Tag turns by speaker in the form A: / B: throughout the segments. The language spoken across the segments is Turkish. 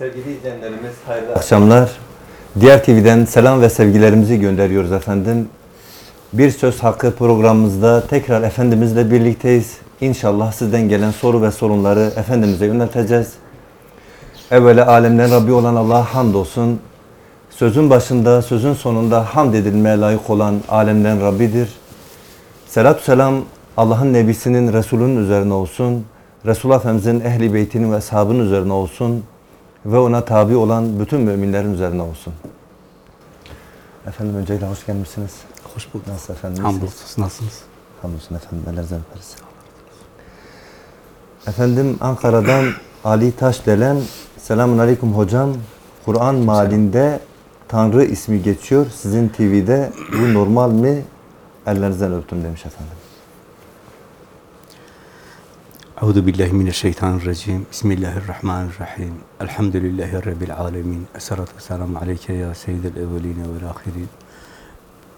A: Sevgili izleyenlerimiz hayırlı akşamlar. Diğer TV'den selam ve sevgilerimizi gönderiyoruz efendim. Bir Söz Hakkı programımızda tekrar Efendimizle birlikteyiz. İnşallah sizden gelen soru ve sorunları Efendimiz'e yönelteceğiz. Evvela alemden Rabbi olan Allah'a hamdolsun. Sözün başında, sözün sonunda hamd edilmeye layık olan alemden Rabbidir. Selatü selam Allah'ın Nebisinin, Resulünün üzerine olsun. Resulullah Efendimizin ehli beytinin ve ashabının üzerine olsun. Ve ona tabi olan bütün müminlerin üzerine olsun. Efendim öncelikle hoş gelmişsiniz.
B: Hoş bulduk.
A: Nasıl efendim?
B: Hamdolsun. Nasılsınız?
A: Hamdolsun efendim. Ellerinizden öperiz. Efendim Ankara'dan Ali Taşdelen. Selamun Aleyküm hocam. Kur'an malinde Tanrı ismi geçiyor. Sizin TV'de bu normal mi? Ellerinizden öptüm demiş efendim.
B: Euzu billahi mineşşeytanirracim. Bismillahirrahmanirrahim. Elhamdülillahi rabbil alamin. Esselatu vesselamu aleyke ya seyyidel evvelin ve'l ahirin.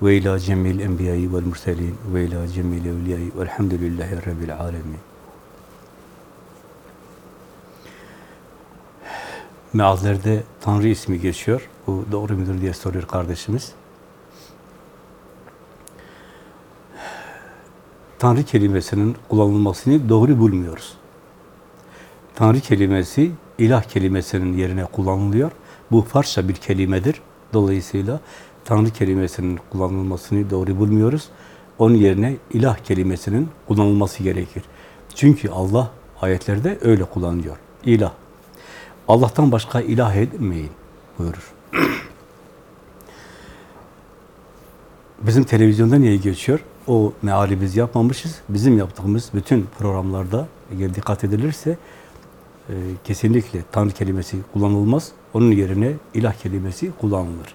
B: Ve ila cemil enbiya'i ve'l murselin ve ila cemil evliya'i ve'lhamdülillahi rabbil alamin. Meallerde Tanrı ismi geçiyor. Bu doğru mudur diye soruyor kardeşimiz. Tanrı kelimesinin kullanılmasını doğru bulmuyoruz. Tanrı kelimesi ilah kelimesinin yerine kullanılıyor. Bu Farsça bir kelimedir. Dolayısıyla Tanrı kelimesinin kullanılmasını doğru bulmuyoruz. Onun yerine ilah kelimesinin kullanılması gerekir. Çünkü Allah ayetlerde öyle kullanıyor. İlah. Allah'tan başka ilah edinmeyin buyurur. Bizim televizyonda niye geçiyor? O meali biz yapmamışız. Bizim yaptığımız bütün programlarda eğer dikkat edilirse e, kesinlikle Tanrı kelimesi kullanılmaz. Onun yerine ilah kelimesi kullanılır.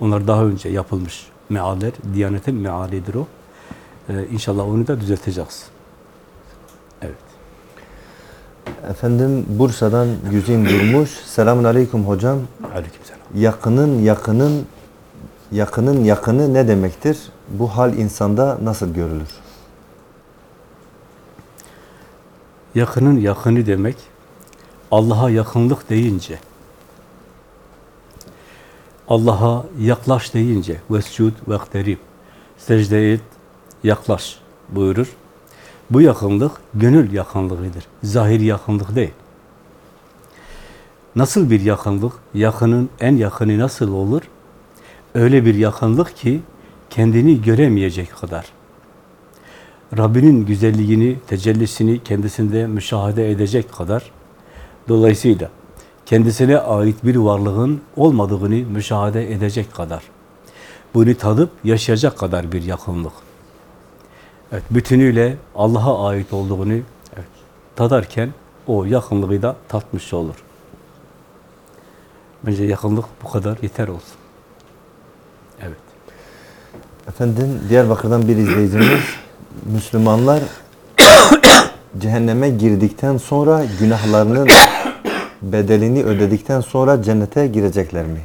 B: Onlar daha önce yapılmış mealler, Diyanet'in mealidir o. E, inşallah onu da düzelteceğiz. Evet.
A: Efendim Bursa'dan Güzin Durmuş. Selamun Aleyküm hocam.
B: Aleykümselam.
A: Yakının yakının yakının yakını ne demektir? Bu hal insanda nasıl görülür?
B: Yakının yakını demek, Allah'a yakınlık deyince, Allah'a yaklaş deyince, vescud vekterib, secde et, yaklaş buyurur. Bu yakınlık gönül yakınlığıdır. Zahir yakınlık değil. Nasıl bir yakınlık? Yakının en yakını nasıl olur? Öyle bir yakınlık ki kendini göremeyecek kadar. Rabbinin güzelliğini, tecellisini kendisinde müşahede edecek kadar. Dolayısıyla kendisine ait bir varlığın olmadığını müşahede edecek kadar. Bunu tadıp yaşayacak kadar bir yakınlık. Evet, bütünüyle Allah'a ait olduğunu evet, tadarken o yakınlığı da tatmış olur. Bence yakınlık bu kadar yeter olsun.
A: Efendim Diyarbakır'dan bir izleyicimiz Müslümanlar cehenneme girdikten sonra günahlarının bedelini ödedikten sonra cennete girecekler mi?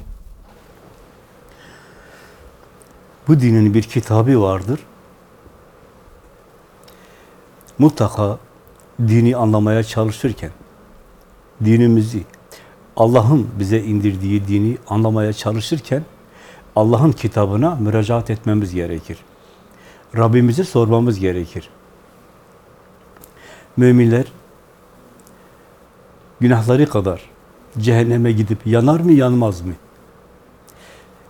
B: Bu dinin bir kitabı vardır. Mutlaka dini anlamaya çalışırken, dinimizi, Allah'ın bize indirdiği dini anlamaya çalışırken, Allah'ın kitabına müracaat etmemiz gerekir. Rabbimizi sormamız gerekir. Müminler günahları kadar cehenneme gidip yanar mı yanmaz mı?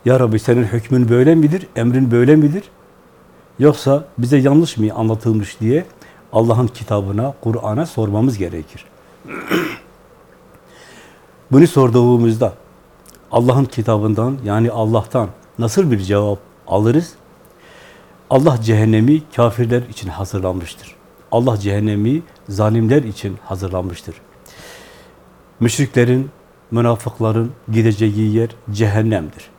B: Ya Rabbi senin hükmün böyle midir, emrin böyle midir? Yoksa bize yanlış mı anlatılmış diye Allah'ın kitabına, Kur'an'a sormamız gerekir. Bunu sorduğumuzda Allah'ın kitabından yani Allah'tan nasıl bir cevap alırız? Allah cehennemi kafirler için hazırlanmıştır. Allah cehennemi zalimler için hazırlanmıştır. Müşriklerin, münafıkların gideceği yer cehennemdir.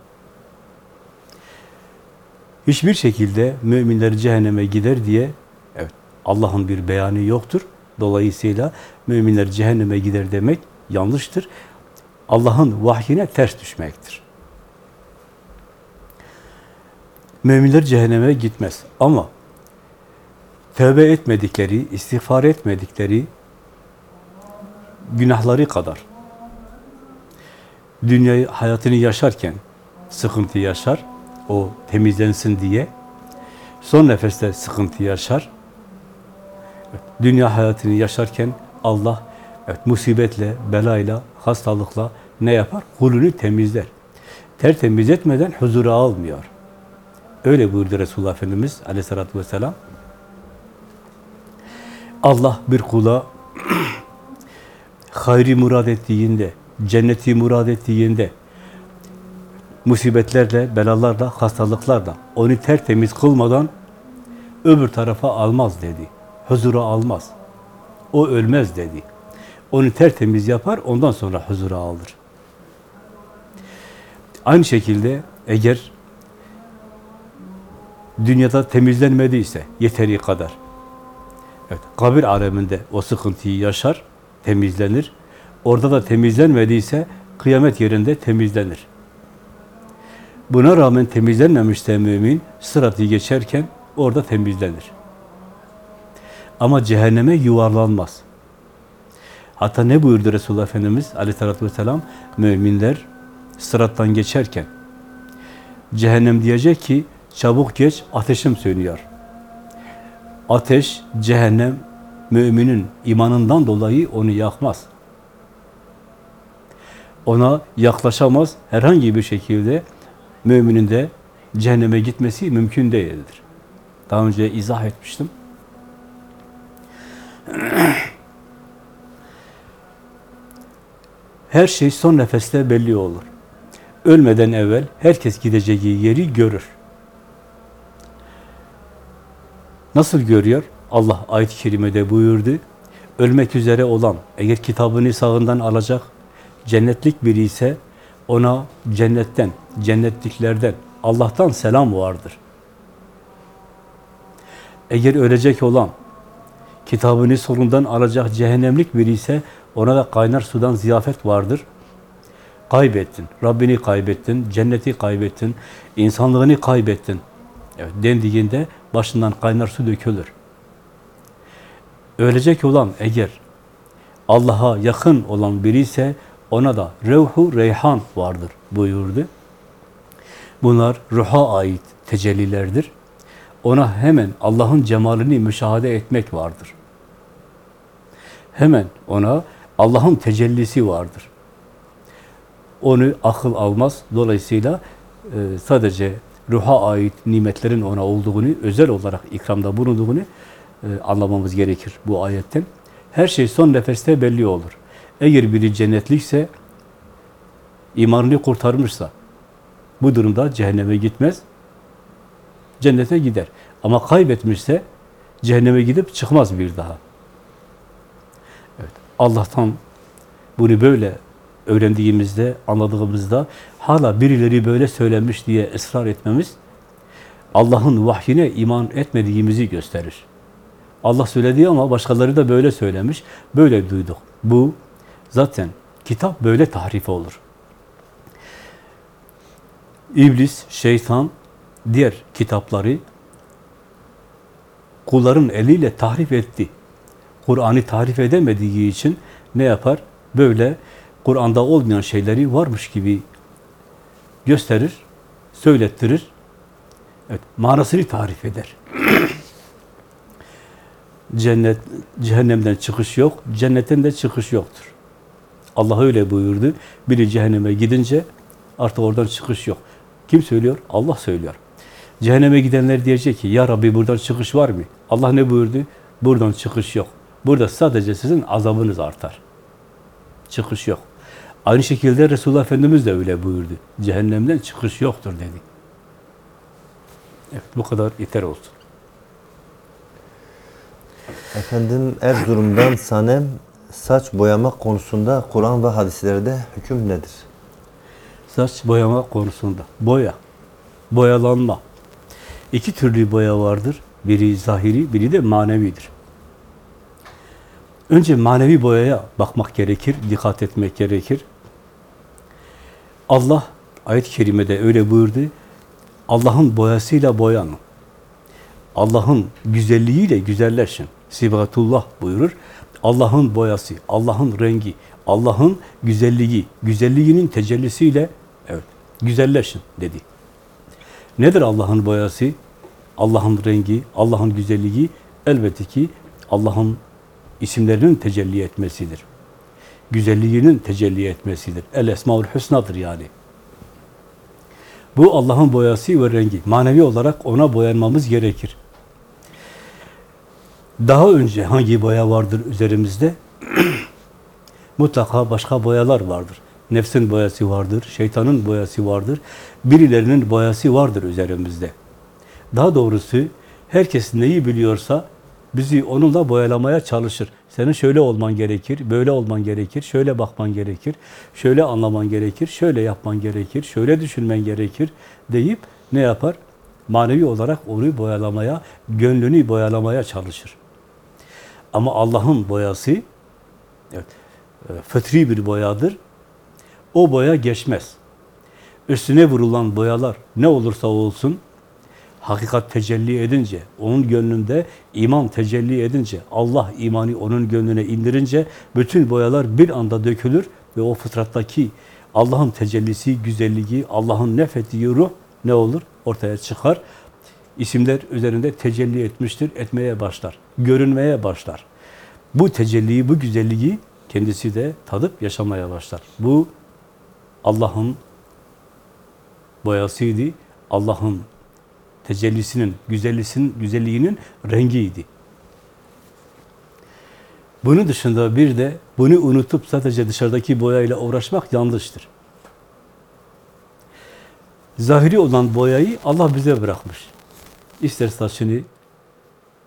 B: Hiçbir şekilde müminler cehenneme gider diye evet Allah'ın bir beyanı yoktur. Dolayısıyla müminler cehenneme gider demek yanlıştır. Allah'ın vahyine ters düşmektir. Müminler cehenneme gitmez. Ama tövbe etmedikleri, istiğfar etmedikleri günahları kadar dünyayı hayatını yaşarken sıkıntı yaşar. O temizlensin diye. Son nefeste sıkıntı yaşar. Dünya hayatını yaşarken Allah evet, musibetle, belayla, hastalıkla ne yapar? Kulünü temizler. Tertemiz etmeden huzura almıyor. Öyle buyurdu Resulullah Efendimiz aleyhissalatü vesselam. Allah bir kula hayri murad ettiğinde, cenneti murad ettiğinde, musibetlerle, belalarla, hastalıklarla onu tertemiz kılmadan öbür tarafa almaz dedi. Huzura almaz. O ölmez dedi. Onu tertemiz yapar, ondan sonra huzura alır. Aynı şekilde eğer dünyada temizlenmediyse yeteri kadar, evet, kabir aleminde o sıkıntıyı yaşar, temizlenir. Orada da temizlenmediyse kıyamet yerinde temizlenir. Buna rağmen temizlenmemişse mümin sıratı geçerken orada temizlenir. Ama cehenneme yuvarlanmaz. Hatta ne buyurdu Resulullah Efendimiz aleyhissalatü vesselam? Müminler sırattan geçerken cehennem diyecek ki çabuk geç ateşim sönüyor. Ateş, cehennem müminin imanından dolayı onu yakmaz. Ona yaklaşamaz, herhangi bir şekilde müminin de cehenneme gitmesi mümkün değildir. Daha önce izah etmiştim. Her şey son nefeste belli olur. Ölmeden evvel herkes gideceği yeri görür. Nasıl görüyor? Allah ayet-i kerimede buyurdu. Ölmek üzere olan, eğer kitabını sağından alacak, cennetlik biri ise ona cennetten, cennetliklerden, Allah'tan selam vardır. Eğer ölecek olan, kitabını solundan alacak cehennemlik biri ise ona da kaynar sudan ziyafet vardır. Kaybettin, Rabbini kaybettin, cenneti kaybettin, insanlığını kaybettin. Evet, dendiğinde başından kaynar su dökülür. Ölecek olan eğer Allah'a yakın olan biri ise ona da revhu reyhan vardır buyurdu. Bunlar ruha ait tecellilerdir. Ona hemen Allah'ın cemalini müşahede etmek vardır. Hemen ona Allah'ın tecellisi vardır. Onu akıl almaz. Dolayısıyla e, sadece ruha ait nimetlerin ona olduğunu, özel olarak ikramda bulunduğunu e, anlamamız gerekir bu ayetten. Her şey son nefeste belli olur. Eğer biri cennetlikse, imanını kurtarmışsa, bu durumda cehenneme gitmez, cennete gider. Ama kaybetmişse, cehenneme gidip çıkmaz bir daha. Allah'tan bunu böyle öğrendiğimizde, anladığımızda, hala birileri böyle söylemiş diye ısrar etmemiz, Allah'ın vahyine iman etmediğimizi gösterir. Allah söyledi ama başkaları da böyle söylemiş, böyle duyduk. Bu zaten kitap böyle tahrif olur. İblis, şeytan, diğer kitapları kulların eliyle tahrif etti. Kur'an'ı tahrif edemediği için ne yapar? Böyle Kur'an'da olmayan şeyleri varmış gibi gösterir, söylettirir. Evet, manasını tarif eder. Cennet, cehennemden çıkış yok, cennetten de çıkış yoktur. Allah öyle buyurdu. Biri cehenneme gidince artık oradan çıkış yok. Kim söylüyor? Allah söylüyor. Cehenneme gidenler diyecek ki, Ya Rabbi buradan çıkış var mı? Allah ne buyurdu? Buradan çıkış yok. Burada sadece sizin azabınız artar. Çıkış yok. Aynı şekilde Resulullah Efendimiz de öyle buyurdu. Cehennemden çıkış yoktur dedi. Evet, bu kadar yeter olsun.
A: Efendim Erzurum'dan Sanem saç boyama konusunda Kur'an ve hadislerde hüküm nedir?
B: Saç boyama konusunda. Boya. Boyalanma. İki türlü boya vardır. Biri zahiri, biri de manevidir. Önce manevi boyaya bakmak gerekir, dikkat etmek gerekir. Allah ayet-i kerimede öyle buyurdu. Allah'ın boyasıyla boyanın. Allah'ın güzelliğiyle güzelleşin. Sibatullah buyurur. Allah'ın boyası, Allah'ın rengi, Allah'ın güzelliği, güzelliğinin tecellisiyle evet, güzelleşin dedi. Nedir Allah'ın boyası? Allah'ın rengi, Allah'ın güzelliği elbette ki Allah'ın isimlerinin tecelli etmesidir. Güzelliğinin tecelli etmesidir. El Esmaül Hüsna'dır yani. Bu Allah'ın boyası ve rengi. Manevi olarak ona boyanmamız gerekir. Daha önce hangi boya vardır üzerimizde? Mutlaka başka boyalar vardır. Nefsin boyası vardır, şeytanın boyası vardır, birilerinin boyası vardır üzerimizde. Daha doğrusu herkes neyi biliyorsa bizi onunla boyalamaya çalışır. Senin şöyle olman gerekir, böyle olman gerekir, şöyle bakman gerekir, şöyle anlaman gerekir, şöyle yapman gerekir, şöyle düşünmen gerekir deyip ne yapar? Manevi olarak onu boyalamaya, gönlünü boyalamaya çalışır. Ama Allah'ın boyası evet, e, fıtri bir boyadır. O boya geçmez. Üstüne vurulan boyalar ne olursa olsun hakikat tecelli edince, onun gönlünde iman tecelli edince, Allah imanı onun gönlüne indirince bütün boyalar bir anda dökülür ve o fıtrattaki Allah'ın tecellisi, güzelliği, Allah'ın nefettiği ruh ne olur? Ortaya çıkar. İsimler üzerinde tecelli etmiştir, etmeye başlar, görünmeye başlar. Bu tecelliyi, bu güzelliği kendisi de tadıp yaşamaya başlar. Bu Allah'ın boyasıydı, Allah'ın tecellisinin, güzellisinin, güzelliğinin rengiydi. Bunun dışında bir de bunu unutup sadece dışarıdaki boyayla uğraşmak yanlıştır. Zahiri olan boyayı Allah bize bırakmış. İster saçını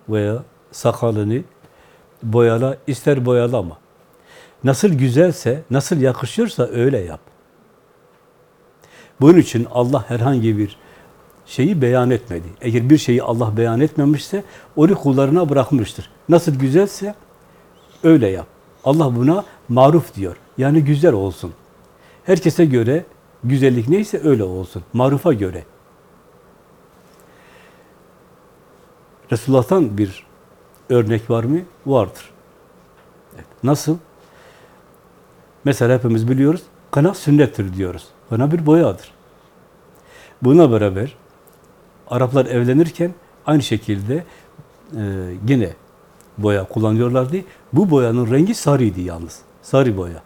B: veya sakalını boyala, ister boyalama. Nasıl güzelse, nasıl yakışıyorsa öyle yap. Bunun için Allah herhangi bir şeyi beyan etmedi. Eğer bir şeyi Allah beyan etmemişse onu kullarına bırakmıştır. Nasıl güzelse öyle yap. Allah buna maruf diyor. Yani güzel olsun. Herkese göre güzellik neyse öyle olsun. Marufa göre. Resulullah'tan bir örnek var mı? Vardır. Nasıl? Mesela hepimiz biliyoruz, kana sünnettir diyoruz. Kana bir boyadır. Buna beraber Araplar evlenirken aynı şekilde e, yine boya kullanıyorlardı. Bu boyanın rengi sarıydı yalnız. Sarı boya.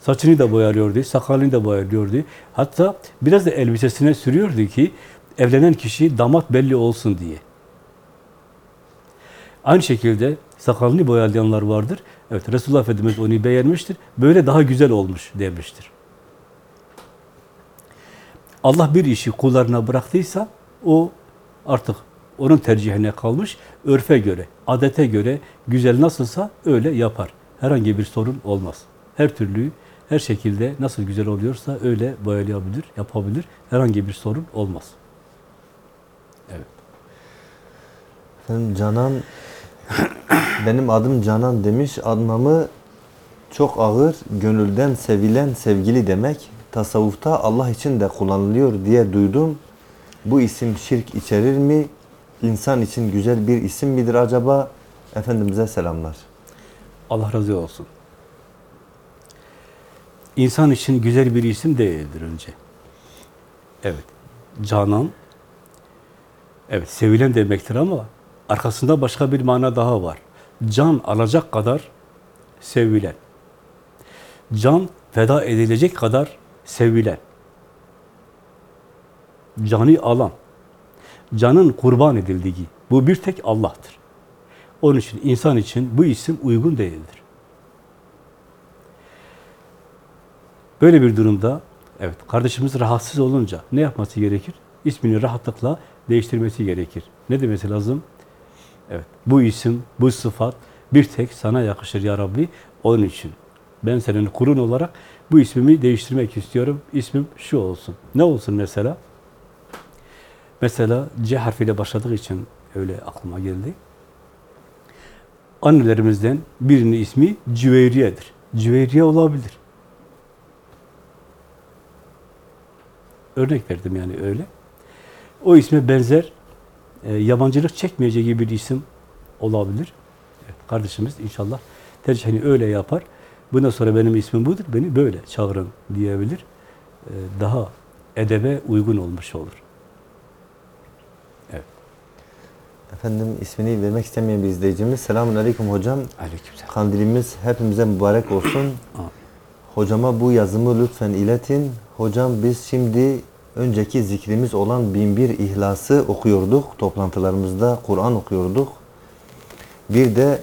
B: Saçını da boyalıyordu, sakalını da boyalıyordu. Hatta biraz da elbisesine sürüyordu ki evlenen kişi damat belli olsun diye. Aynı şekilde sakalını boyalayanlar vardır. Evet Resulullah Efendimiz onu beğenmiştir. Böyle daha güzel olmuş demiştir. Allah bir işi kullarına bıraktıysa o artık onun tercihine kalmış. Örfe göre, adete göre güzel nasılsa öyle yapar. Herhangi bir sorun olmaz. Her türlü, her şekilde nasıl güzel oluyorsa öyle boyalayabilir, yapabilir. Herhangi bir sorun olmaz. Evet.
A: Efendim Canan, benim adım Canan demiş. Anlamı çok ağır, gönülden sevilen sevgili demek. Tasavvufta Allah için de kullanılıyor diye duydum. Bu isim şirk içerir mi? İnsan için güzel bir isim midir acaba? Efendimiz'e selamlar.
B: Allah razı olsun. İnsan için güzel bir isim değildir önce. Evet. Canan, evet sevilen demektir ama arkasında başka bir mana daha var. Can alacak kadar sevilen. Can feda edilecek kadar sevilen. Canı alan. Canın kurban edildiği. Bu bir tek Allah'tır. Onun için insan için bu isim uygun değildir. Böyle bir durumda evet kardeşimiz rahatsız olunca ne yapması gerekir? İsmini rahatlıkla değiştirmesi gerekir. Ne demesi lazım? Evet, bu isim, bu sıfat bir tek sana yakışır ya Rabbi. Onun için ben senin kurun olarak bu ismimi değiştirmek istiyorum. İsmim şu olsun. Ne olsun mesela? Mesela C harfiyle başladığı için öyle aklıma geldi. Annelerimizden birinin ismi Cüveyriye'dir. Cüveyriye olabilir. Örnek verdim yani öyle. O isme benzer, e, yabancılık çekmeyeceği bir isim olabilir. Evet, kardeşimiz inşallah tercihini öyle yapar. bundan sonra benim ismim budur, beni böyle çağırın diyebilir. Ee, Daha edebe uygun olmuş olur. Evet.
A: Efendim ismini vermek istemeyen bir izleyicimiz. Selamun Aleyküm hocam.
B: Aleykümselam.
A: Kandilimiz hepimize mübarek olsun. Hocama bu yazımı lütfen iletin. Hocam biz şimdi önceki zikrimiz olan binbir ihlası okuyorduk. Toplantılarımızda Kur'an okuyorduk. Bir de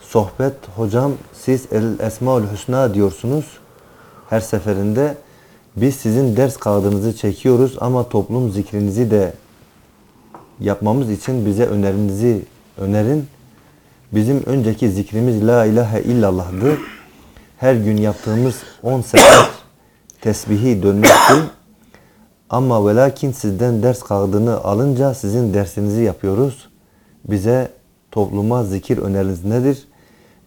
A: sohbet hocam siz El Esmaül Hüsna diyorsunuz. Her seferinde biz sizin ders kağıdınızı çekiyoruz ama toplum zikrinizi de yapmamız için bize önerinizi önerin. Bizim önceki zikrimiz La ilahe illallah'dı. Her gün yaptığımız 10 sefer tesbihi dönmekti. Ama ve lakin sizden ders kağıdını alınca sizin dersinizi yapıyoruz. Bize topluma zikir öneriniz nedir?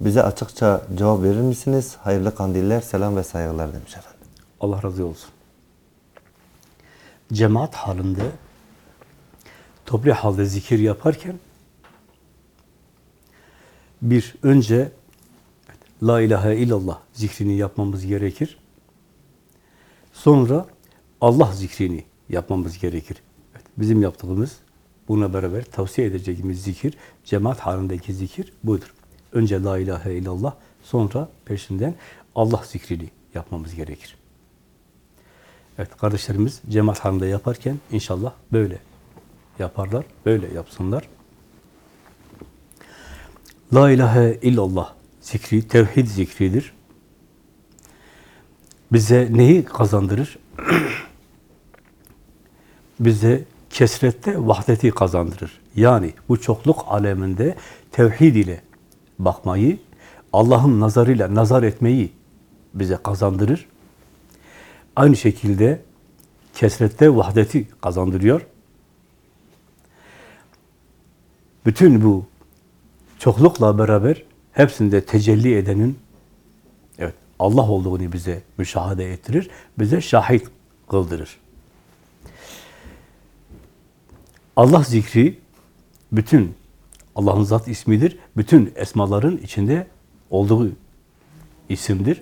A: Bize açıkça cevap verir misiniz? Hayırlı kandiller, selam ve saygılar demiş efendim.
B: Allah razı olsun. Cemaat halinde toplu halde zikir yaparken bir önce La ilahe illallah zikrini yapmamız gerekir. Sonra Allah zikrini yapmamız gerekir. Evet, bizim yaptığımız buna beraber tavsiye edeceğimiz zikir, cemaat halindeki zikir budur. Önce La ilahe illallah, sonra peşinden Allah zikrini yapmamız gerekir. Evet kardeşlerimiz cemaat halinde yaparken inşallah böyle yaparlar, böyle yapsınlar. La ilahe illallah zikri, tevhid zikridir. Bize neyi kazandırır? Bize kesrette vahdeti kazandırır. Yani bu çokluk aleminde tevhid ile bakmayı, Allah'ın nazarıyla nazar etmeyi bize kazandırır. Aynı şekilde kesrette vahdeti kazandırıyor. Bütün bu çoklukla beraber hepsinde tecelli edenin evet Allah olduğunu bize müşahede ettirir, bize şahit kıldırır. Allah zikri bütün Allah'ın zat ismidir. Bütün esmaların içinde olduğu isimdir.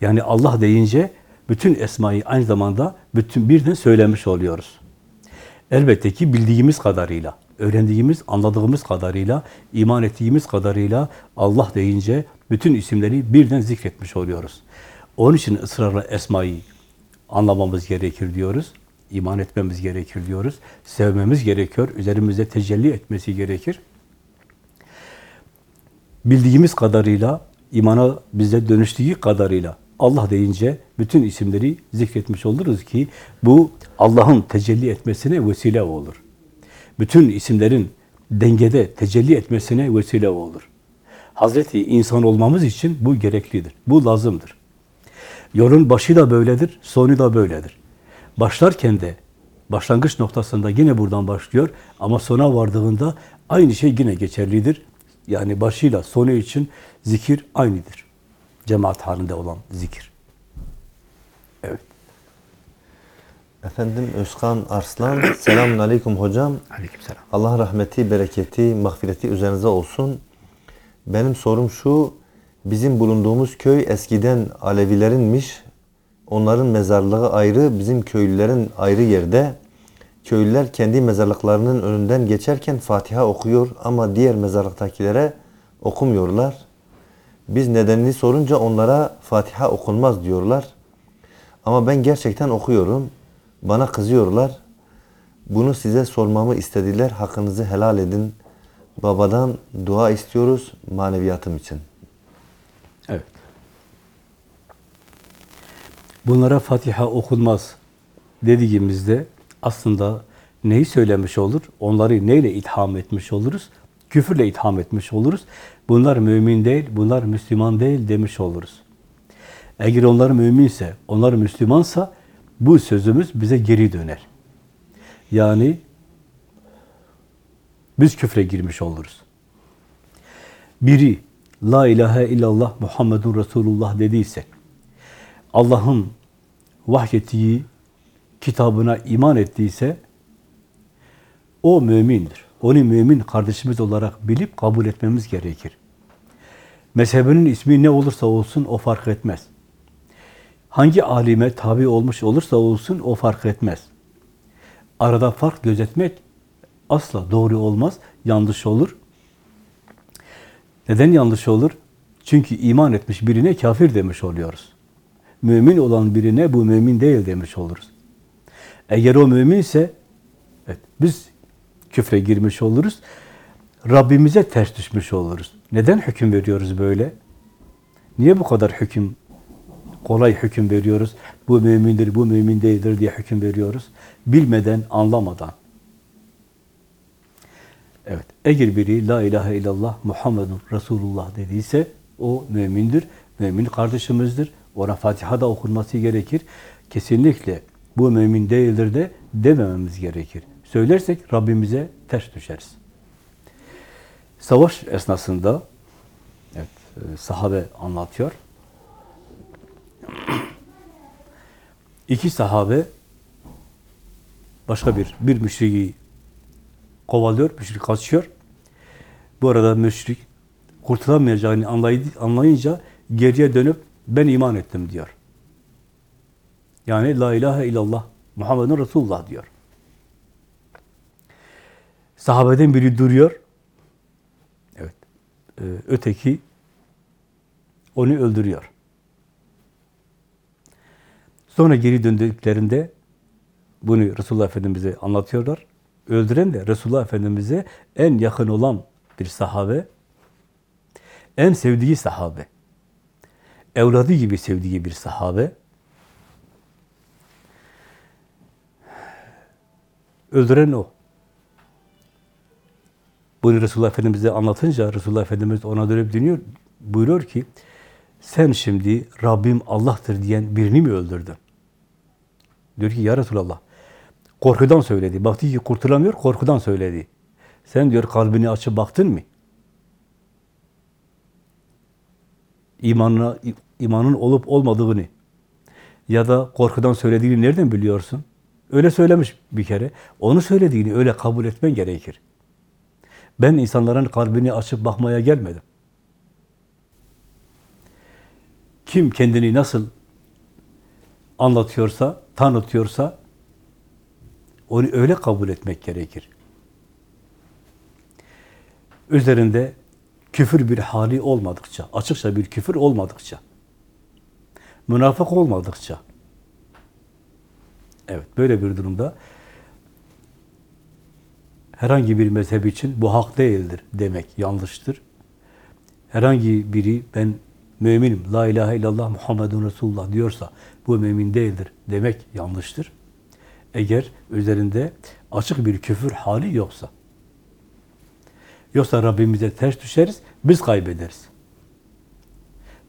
B: Yani Allah deyince bütün esmayı aynı zamanda bütün birden söylemiş oluyoruz. Elbette ki bildiğimiz kadarıyla, öğrendiğimiz, anladığımız kadarıyla, iman ettiğimiz kadarıyla Allah deyince bütün isimleri birden zikretmiş oluyoruz. Onun için ısrarla esmayı anlamamız gerekir diyoruz. iman etmemiz gerekir diyoruz. Sevmemiz gerekiyor. Üzerimizde tecelli etmesi gerekir. Bildiğimiz kadarıyla, imana bize dönüştüğü kadarıyla Allah deyince bütün isimleri zikretmiş oluruz ki bu Allah'ın tecelli etmesine vesile olur. Bütün isimlerin dengede tecelli etmesine vesile olur. Hazreti insan olmamız için bu gereklidir. Bu lazımdır. Yolun başı da böyledir, sonu da böyledir. Başlarken de başlangıç noktasında yine buradan başlıyor ama sona vardığında aynı şey yine geçerlidir. Yani başıyla sonu için zikir aynıdır. Cemaat halinde olan zikir.
A: Efendim Özkan Arslan, selamun aleyküm hocam.
B: Aleykümselam.
A: Allah rahmeti, bereketi, mağfireti üzerinize olsun. Benim sorum şu, bizim bulunduğumuz köy eskiden Alevilerinmiş. Onların mezarlığı ayrı, bizim köylülerin ayrı yerde. Köylüler kendi mezarlıklarının önünden geçerken Fatiha okuyor ama diğer mezarlıktakilere okumuyorlar. Biz nedenini sorunca onlara Fatiha okunmaz diyorlar. Ama ben gerçekten okuyorum. Bana kızıyorlar. Bunu size sormamı istediler. Hakkınızı helal edin. Babadan dua istiyoruz maneviyatım için.
B: Evet. Bunlara Fatiha okunmaz dediğimizde aslında neyi söylemiş olur? Onları neyle itham etmiş oluruz? Küfürle itham etmiş oluruz. Bunlar mümin değil, bunlar Müslüman değil demiş oluruz. Eğer onlar müminse, onlar Müslümansa bu sözümüz bize geri döner. Yani biz küfre girmiş oluruz. Biri La ilahe illallah Muhammedun Resulullah dediyse, Allah'ın vahyettiği kitabına iman ettiyse, o mümindir. Onu mümin kardeşimiz olarak bilip kabul etmemiz gerekir. Mezhebinin ismi ne olursa olsun o fark etmez. Hangi alime tabi olmuş olursa olsun o fark etmez. Arada fark gözetmek asla doğru olmaz, yanlış olur. Neden yanlış olur? Çünkü iman etmiş birine kafir demiş oluyoruz. Mümin olan birine bu mümin değil demiş oluruz. Eğer o müminse evet, biz küfre girmiş oluruz. Rabbimize ters düşmüş oluruz. Neden hüküm veriyoruz böyle? Niye bu kadar hüküm, kolay hüküm veriyoruz? Bu mümindir, bu mümin değildir diye hüküm veriyoruz. Bilmeden, anlamadan. Evet, eğer biri La ilahe illallah Muhammedun Resulullah dediyse o mümindir, mümin kardeşimizdir. Ona Fatiha da okunması gerekir. Kesinlikle bu mümin değildir de demememiz gerekir. Söylersek Rabbimize ters düşeriz. Savaş esnasında evet, e, sahabe anlatıyor. İki sahabe başka bir bir müşriki kovalıyor, müşrik kaçıyor. Bu arada müşrik kurtulamayacağını anlay- anlayınca geriye dönüp ben iman ettim diyor. Yani la ilahe illallah Muhammedun Resulullah diyor. Sahabeden biri duruyor. Evet. Ee, öteki onu öldürüyor. Sonra geri döndüklerinde bunu Resulullah Efendimiz'e anlatıyorlar. Öldüren de Resulullah Efendimiz'e en yakın olan bir sahabe, en sevdiği sahabe, evladı gibi sevdiği bir sahabe, öldüren o. Bunu Resulullah Efendimiz'e anlatınca Resulullah Efendimiz ona dönüp dönüyor, buyuruyor ki sen şimdi Rabbim Allah'tır diyen birini mi öldürdün? Diyor ki ya Resulallah korkudan söyledi. Baktı ki kurtulamıyor, korkudan söyledi. Sen diyor kalbini açıp baktın mı? İmanına, imanın olup olmadığını ya da korkudan söylediğini nereden biliyorsun? Öyle söylemiş bir kere. Onu söylediğini öyle kabul etmen gerekir. Ben insanların kalbini açıp bakmaya gelmedim. Kim kendini nasıl anlatıyorsa, tanıtıyorsa onu öyle kabul etmek gerekir. Üzerinde küfür bir hali olmadıkça, açıkça bir küfür olmadıkça, münafık olmadıkça, evet böyle bir durumda herhangi bir mezhep için bu hak değildir demek yanlıştır. Herhangi biri ben müminim, la ilahe illallah Muhammedun Resulullah diyorsa bu mümin değildir demek yanlıştır. Eğer üzerinde açık bir küfür hali yoksa. Yoksa Rabbimize ters düşeriz, biz kaybederiz.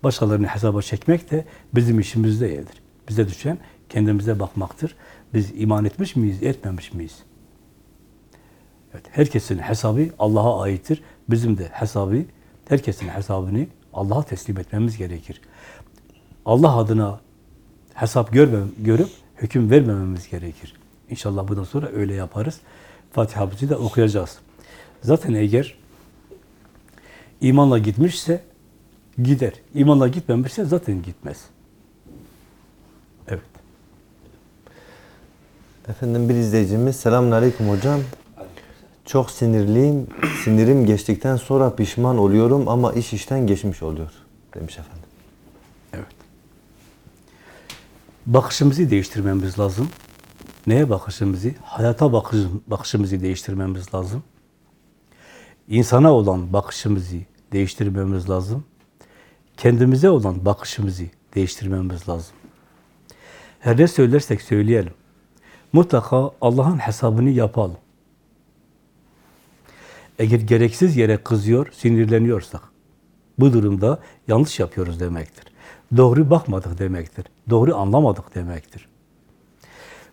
B: Başkalarını hesaba çekmek de bizim işimiz değildir. Bize düşen kendimize bakmaktır. Biz iman etmiş miyiz, etmemiş miyiz? Evet, herkesin hesabı Allah'a aittir. Bizim de hesabı, herkesin hesabını Allah'a teslim etmemiz gerekir. Allah adına hesap görmem, görüp hüküm vermememiz gerekir. İnşallah bundan sonra öyle yaparız. Fatiha'mızı da okuyacağız. Zaten eğer imanla gitmişse gider. İmanla gitmemişse zaten gitmez. Evet.
A: Efendim bir izleyicimiz selamünaleyküm hocam. Çok sinirliyim. Sinirim geçtikten sonra pişman oluyorum ama iş işten geçmiş oluyor demiş efendim.
B: Evet. Bakışımızı değiştirmemiz lazım. Neye bakışımızı? Hayata bakış, bakışımızı değiştirmemiz lazım. İnsana olan bakışımızı değiştirmemiz lazım. Kendimize olan bakışımızı değiştirmemiz lazım. Her ne söylersek söyleyelim. Mutlaka Allah'ın hesabını yapalım. Eğer gereksiz yere kızıyor, sinirleniyorsak, bu durumda yanlış yapıyoruz demektir. Doğru bakmadık demektir. Doğru anlamadık demektir.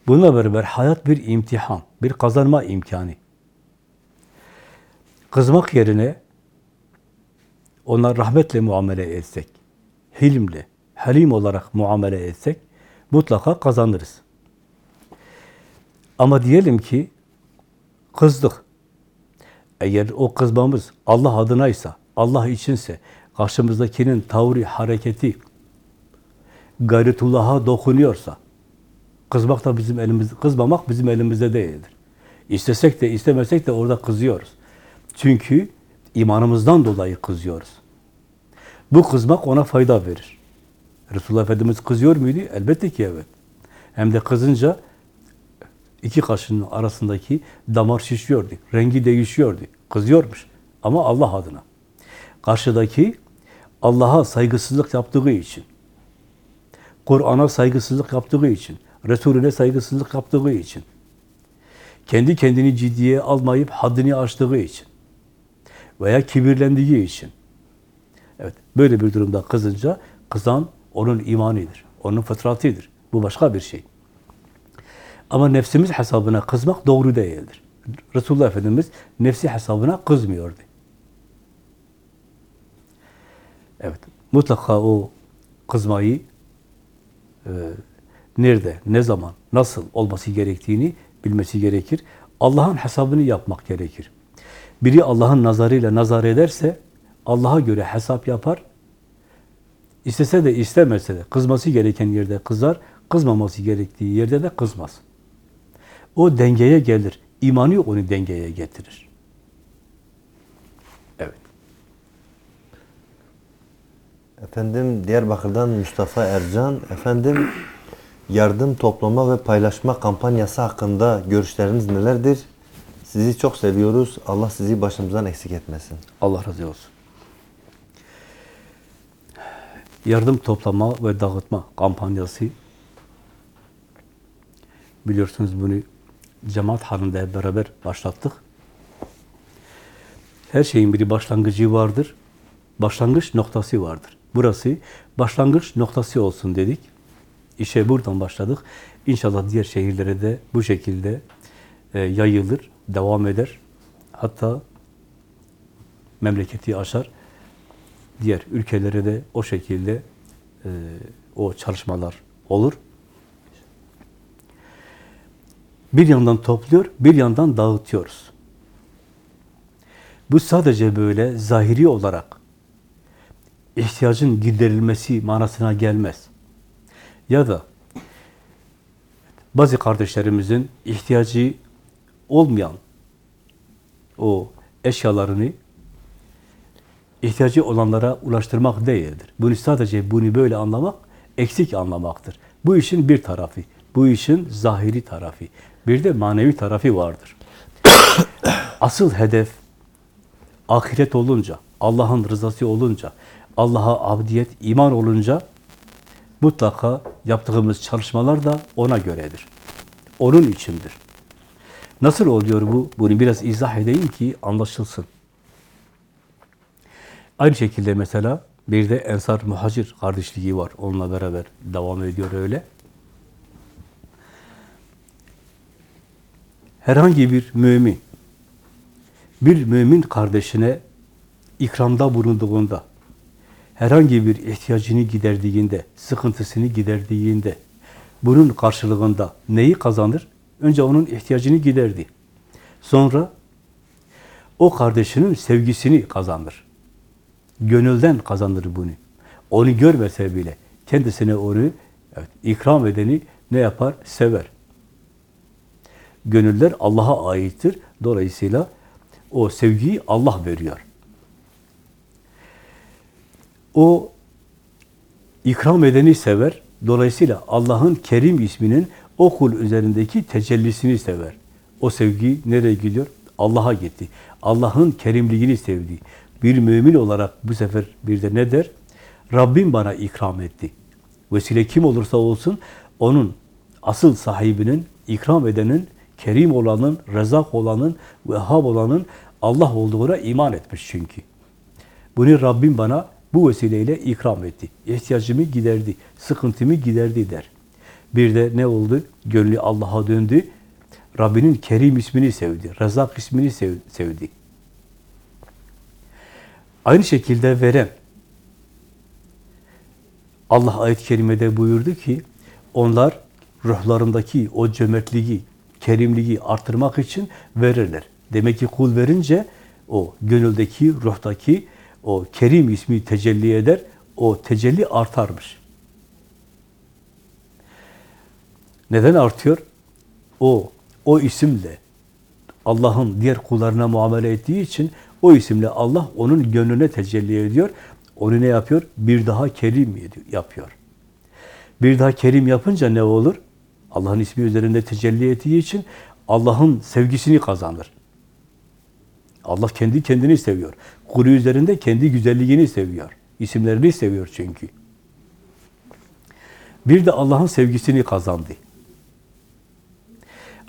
B: Bununla beraber hayat bir imtihan, bir kazanma imkanı. Kızmak yerine ona rahmetle muamele etsek, hilimle, halim olarak muamele etsek mutlaka kazanırız. Ama diyelim ki kızdık. Eğer o kızmamız Allah adınaysa, Allah içinse, karşımızdakinin tavrı, hareketi gayretullah'a dokunuyorsa, kızmak da bizim elimizde, kızmamak bizim elimizde değildir. İstesek de istemesek de orada kızıyoruz. Çünkü imanımızdan dolayı kızıyoruz. Bu kızmak ona fayda verir. Resulullah Efendimiz kızıyor muydu? Elbette ki evet. Hem de kızınca iki kaşının arasındaki damar şişiyordu. Rengi değişiyordu. Kızıyormuş. Ama Allah adına. Karşıdaki Allah'a saygısızlık yaptığı için, Kur'an'a saygısızlık yaptığı için, Resulüne saygısızlık yaptığı için, kendi kendini ciddiye almayıp haddini aştığı için veya kibirlendiği için. Evet, böyle bir durumda kızınca kızan onun imanidir, onun fıtratıdır. Bu başka bir şey. Ama nefsimiz hesabına kızmak doğru değildir. Resulullah Efendimiz nefsi hesabına kızmıyordu. Evet, mutlaka o kızmayı e, nerede, ne zaman, nasıl olması gerektiğini bilmesi gerekir. Allah'ın hesabını yapmak gerekir. Biri Allah'ın nazarıyla nazar ederse Allah'a göre hesap yapar. İstese de istemese de kızması gereken yerde kızar, kızmaması gerektiği yerde de kızmaz. O dengeye gelir. İmanı onu dengeye getirir. Evet.
A: Efendim Diyarbakır'dan Mustafa Ercan. Efendim yardım toplama ve paylaşma kampanyası hakkında görüşleriniz nelerdir? Sizi çok seviyoruz. Allah sizi başımızdan eksik etmesin.
B: Allah razı olsun. Yardım toplama ve dağıtma kampanyası biliyorsunuz bunu cemaat halinde beraber başlattık. Her şeyin bir başlangıcı vardır. Başlangıç noktası vardır. Burası başlangıç noktası olsun dedik. İşe buradan başladık. İnşallah diğer şehirlere de bu şekilde e, yayılır, devam eder. Hatta memleketi aşar. Diğer ülkelere de o şekilde e, o çalışmalar olur. Bir yandan topluyor, bir yandan dağıtıyoruz. Bu sadece böyle zahiri olarak ihtiyacın giderilmesi manasına gelmez. Ya da bazı kardeşlerimizin ihtiyacı olmayan o eşyalarını ihtiyacı olanlara ulaştırmak değildir. Bunu sadece bunu böyle anlamak eksik anlamaktır. Bu işin bir tarafı, bu işin zahiri tarafı, bir de manevi tarafı vardır. Asıl hedef ahiret olunca, Allah'ın rızası olunca, Allah'a abdiyet, iman olunca mutlaka yaptığımız çalışmalar da ona göredir. Onun içindir. Nasıl oluyor bu? Bunu biraz izah edeyim ki anlaşılsın. Aynı şekilde mesela bir de Ensar Muhacir kardeşliği var. Onunla beraber devam ediyor öyle. Herhangi bir mümin, bir mümin kardeşine ikramda bulunduğunda, herhangi bir ihtiyacını giderdiğinde, sıkıntısını giderdiğinde, bunun karşılığında neyi kazanır? Önce onun ihtiyacını giderdi. Sonra o kardeşinin sevgisini kazanır. Gönülden kazanır bunu. Onu görmese bile kendisine onu evet, ikram edeni ne yapar? Sever. Gönüller Allah'a aittir. Dolayısıyla o sevgiyi Allah veriyor. O ikram edeni sever. Dolayısıyla Allah'ın Kerim isminin o kul üzerindeki tecellisini sever. O sevgi nereye gidiyor? Allah'a gitti. Allah'ın kerimliğini sevdi. Bir mümin olarak bu sefer bir de ne der? Rabbim bana ikram etti. Vesile kim olursa olsun onun asıl sahibinin, ikram edenin, kerim olanın, rezak olanın, vehhab olanın Allah olduğuna iman etmiş çünkü. Bunu Rabbim bana bu vesileyle ikram etti. İhtiyacımı giderdi, sıkıntımı giderdi der. Bir de ne oldu? Gönlü Allah'a döndü. Rabbinin Kerim ismini sevdi. Rezak ismini sevdi. Aynı şekilde veren. Allah ayet-i kerimede buyurdu ki, onlar ruhlarındaki o cömertliği, kerimliği artırmak için verirler. Demek ki kul verince o gönüldeki, ruhtaki o Kerim ismi tecelli eder, o tecelli artarmış. Neden artıyor? O, o isimle Allah'ın diğer kullarına muamele ettiği için o isimle Allah onun gönlüne tecelli ediyor. Onu ne yapıyor? Bir daha kerim yapıyor. Bir daha kerim yapınca ne olur? Allah'ın ismi üzerinde tecelli ettiği için Allah'ın sevgisini kazanır. Allah kendi kendini seviyor. Kulu üzerinde kendi güzelliğini seviyor. İsimlerini seviyor çünkü. Bir de Allah'ın sevgisini kazandı.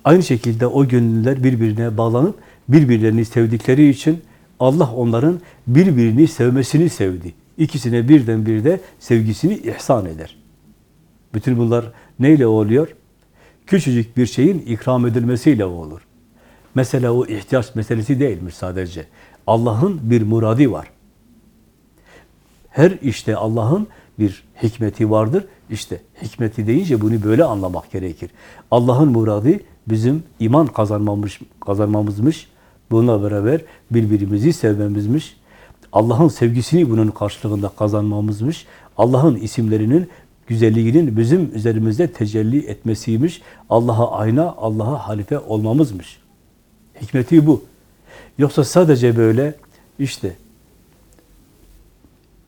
B: Aynı şekilde o gönüller birbirine bağlanıp birbirlerini sevdikleri için Allah onların birbirini sevmesini sevdi. İkisine birden bir de sevgisini ihsan eder. Bütün bunlar neyle oluyor? Küçücük bir şeyin ikram edilmesiyle olur. Mesela o ihtiyaç meselesi değilmiş sadece. Allah'ın bir muradi var. Her işte Allah'ın bir hikmeti vardır. İşte hikmeti deyince bunu böyle anlamak gerekir. Allah'ın muradı bizim iman kazanmamız, kazanmamızmış. Bununla beraber birbirimizi sevmemizmiş. Allah'ın sevgisini bunun karşılığında kazanmamızmış. Allah'ın isimlerinin güzelliğinin bizim üzerimizde tecelli etmesiymiş. Allah'a ayna, Allah'a halife olmamızmış. Hikmeti bu. Yoksa sadece böyle işte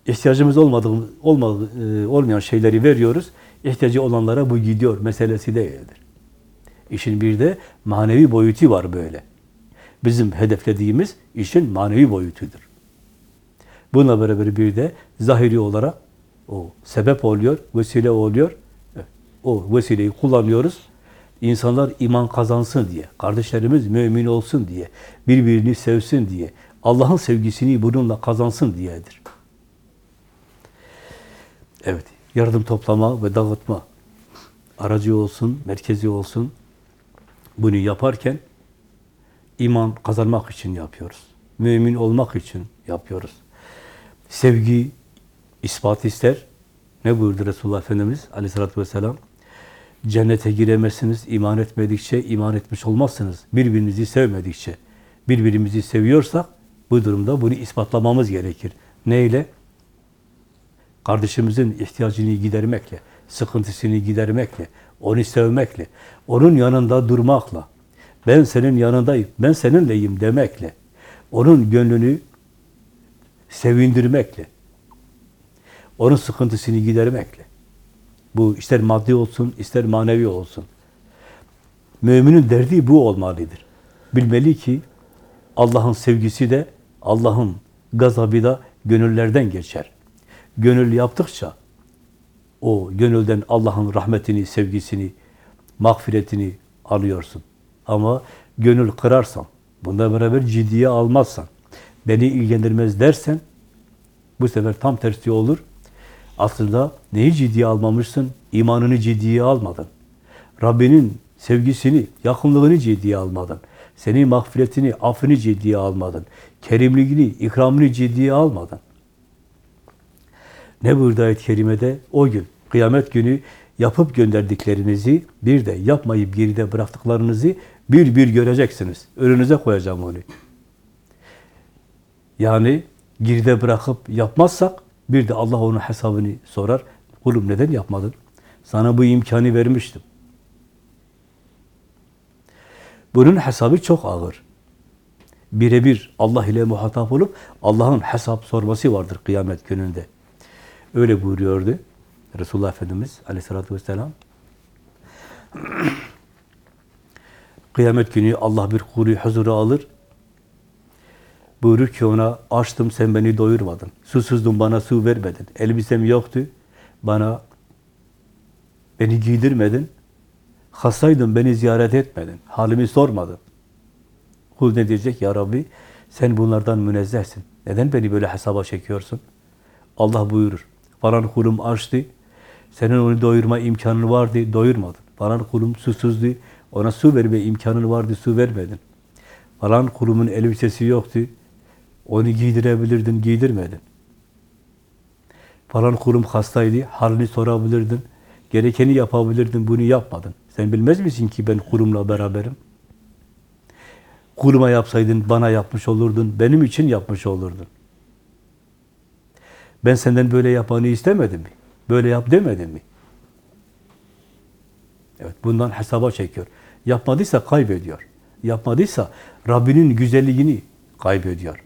B: ihtiyacımız olmadığı, olmadığı, e, olmayan şeyleri veriyoruz. İhtiyacı olanlara bu gidiyor meselesi değildir. İşin bir de manevi boyutu var böyle. Bizim hedeflediğimiz işin manevi boyutudur. Bununla beraber bir de zahiri olarak o sebep oluyor, vesile oluyor. O vesileyi kullanıyoruz. İnsanlar iman kazansın diye, kardeşlerimiz mümin olsun diye, birbirini sevsin diye, Allah'ın sevgisini bununla kazansın diyedir. Evet, yardım toplama ve dağıtma aracı olsun, merkezi olsun. Bunu yaparken iman kazanmak için yapıyoruz. Mümin olmak için yapıyoruz. Sevgi ispat ister. Ne buyurdu Resulullah Efendimiz aleyhissalatü vesselam? Cennete giremezsiniz iman etmedikçe, iman etmiş olmazsınız. Birbirinizi sevmedikçe. Birbirimizi seviyorsak bu durumda bunu ispatlamamız gerekir. Neyle? Kardeşimizin ihtiyacını gidermekle, sıkıntısını gidermekle, onu sevmekle, onun yanında durmakla, ben senin yanındayım, ben seninleyim demekle, onun gönlünü sevindirmekle, onun sıkıntısını gidermekle. Bu ister maddi olsun, ister manevi olsun. Müminin derdi bu olmalıdır. Bilmeli ki Allah'ın sevgisi de, Allah'ın gazabı da gönüllerden geçer. Gönül yaptıkça o gönülden Allah'ın rahmetini, sevgisini, mağfiretini alıyorsun. Ama gönül kırarsan, bununla beraber ciddiye almazsan, beni ilgilendirmez dersen, bu sefer tam tersi olur. Aslında neyi ciddiye almamışsın? İmanını ciddiye almadın. Rabbinin sevgisini, yakınlığını ciddiye almadın. Senin mağfiretini, affını ciddiye almadın. Kerimliğini, ikramını ciddiye almadın. Ne buyurdu ayet-i kerimede? O gün, kıyamet günü yapıp gönderdiklerinizi, bir de yapmayıp geride bıraktıklarınızı bir bir göreceksiniz. Önünüze koyacağım onu. Yani geride bırakıp yapmazsak, bir de Allah onun hesabını sorar. Kulum neden yapmadın? Sana bu imkanı vermiştim. Bunun hesabı çok ağır. Birebir Allah ile muhatap olup Allah'ın hesap sorması vardır kıyamet gününde. Öyle buyuruyordu Resulullah Efendimiz aleyhissalatü vesselam. Kıyamet günü Allah bir kulu huzura alır. Buyurur ki ona, açtım sen beni doyurmadın. Susuzdum bana su vermedin. Elbisem yoktu. Bana beni giydirmedin. Hastaydım beni ziyaret etmedin. Halimi sormadın. Kul ne diyecek? Ya Rabbi sen bunlardan münezzehsin. Neden beni böyle hesaba çekiyorsun? Allah buyurur. Falan kulum açtı. Senin onu doyurma imkanın vardı, doyurmadın. Falan kulum susuzdu. Ona su verme imkanın vardı, su vermedin. Falan kulumun elbisesi yoktu. Onu giydirebilirdin, giydirmedin. Falan kulum hastaydı, halini sorabilirdin. Gerekeni yapabilirdin, bunu yapmadın. Sen bilmez misin ki ben kulumla beraberim? Kuluma yapsaydın bana yapmış olurdun, benim için yapmış olurdun. Ben senden böyle yapanı istemedim mi? Böyle yap demedim mi? Evet, bundan hesaba çekiyor. Yapmadıysa kaybediyor. Yapmadıysa Rabbinin güzelliğini kaybediyor.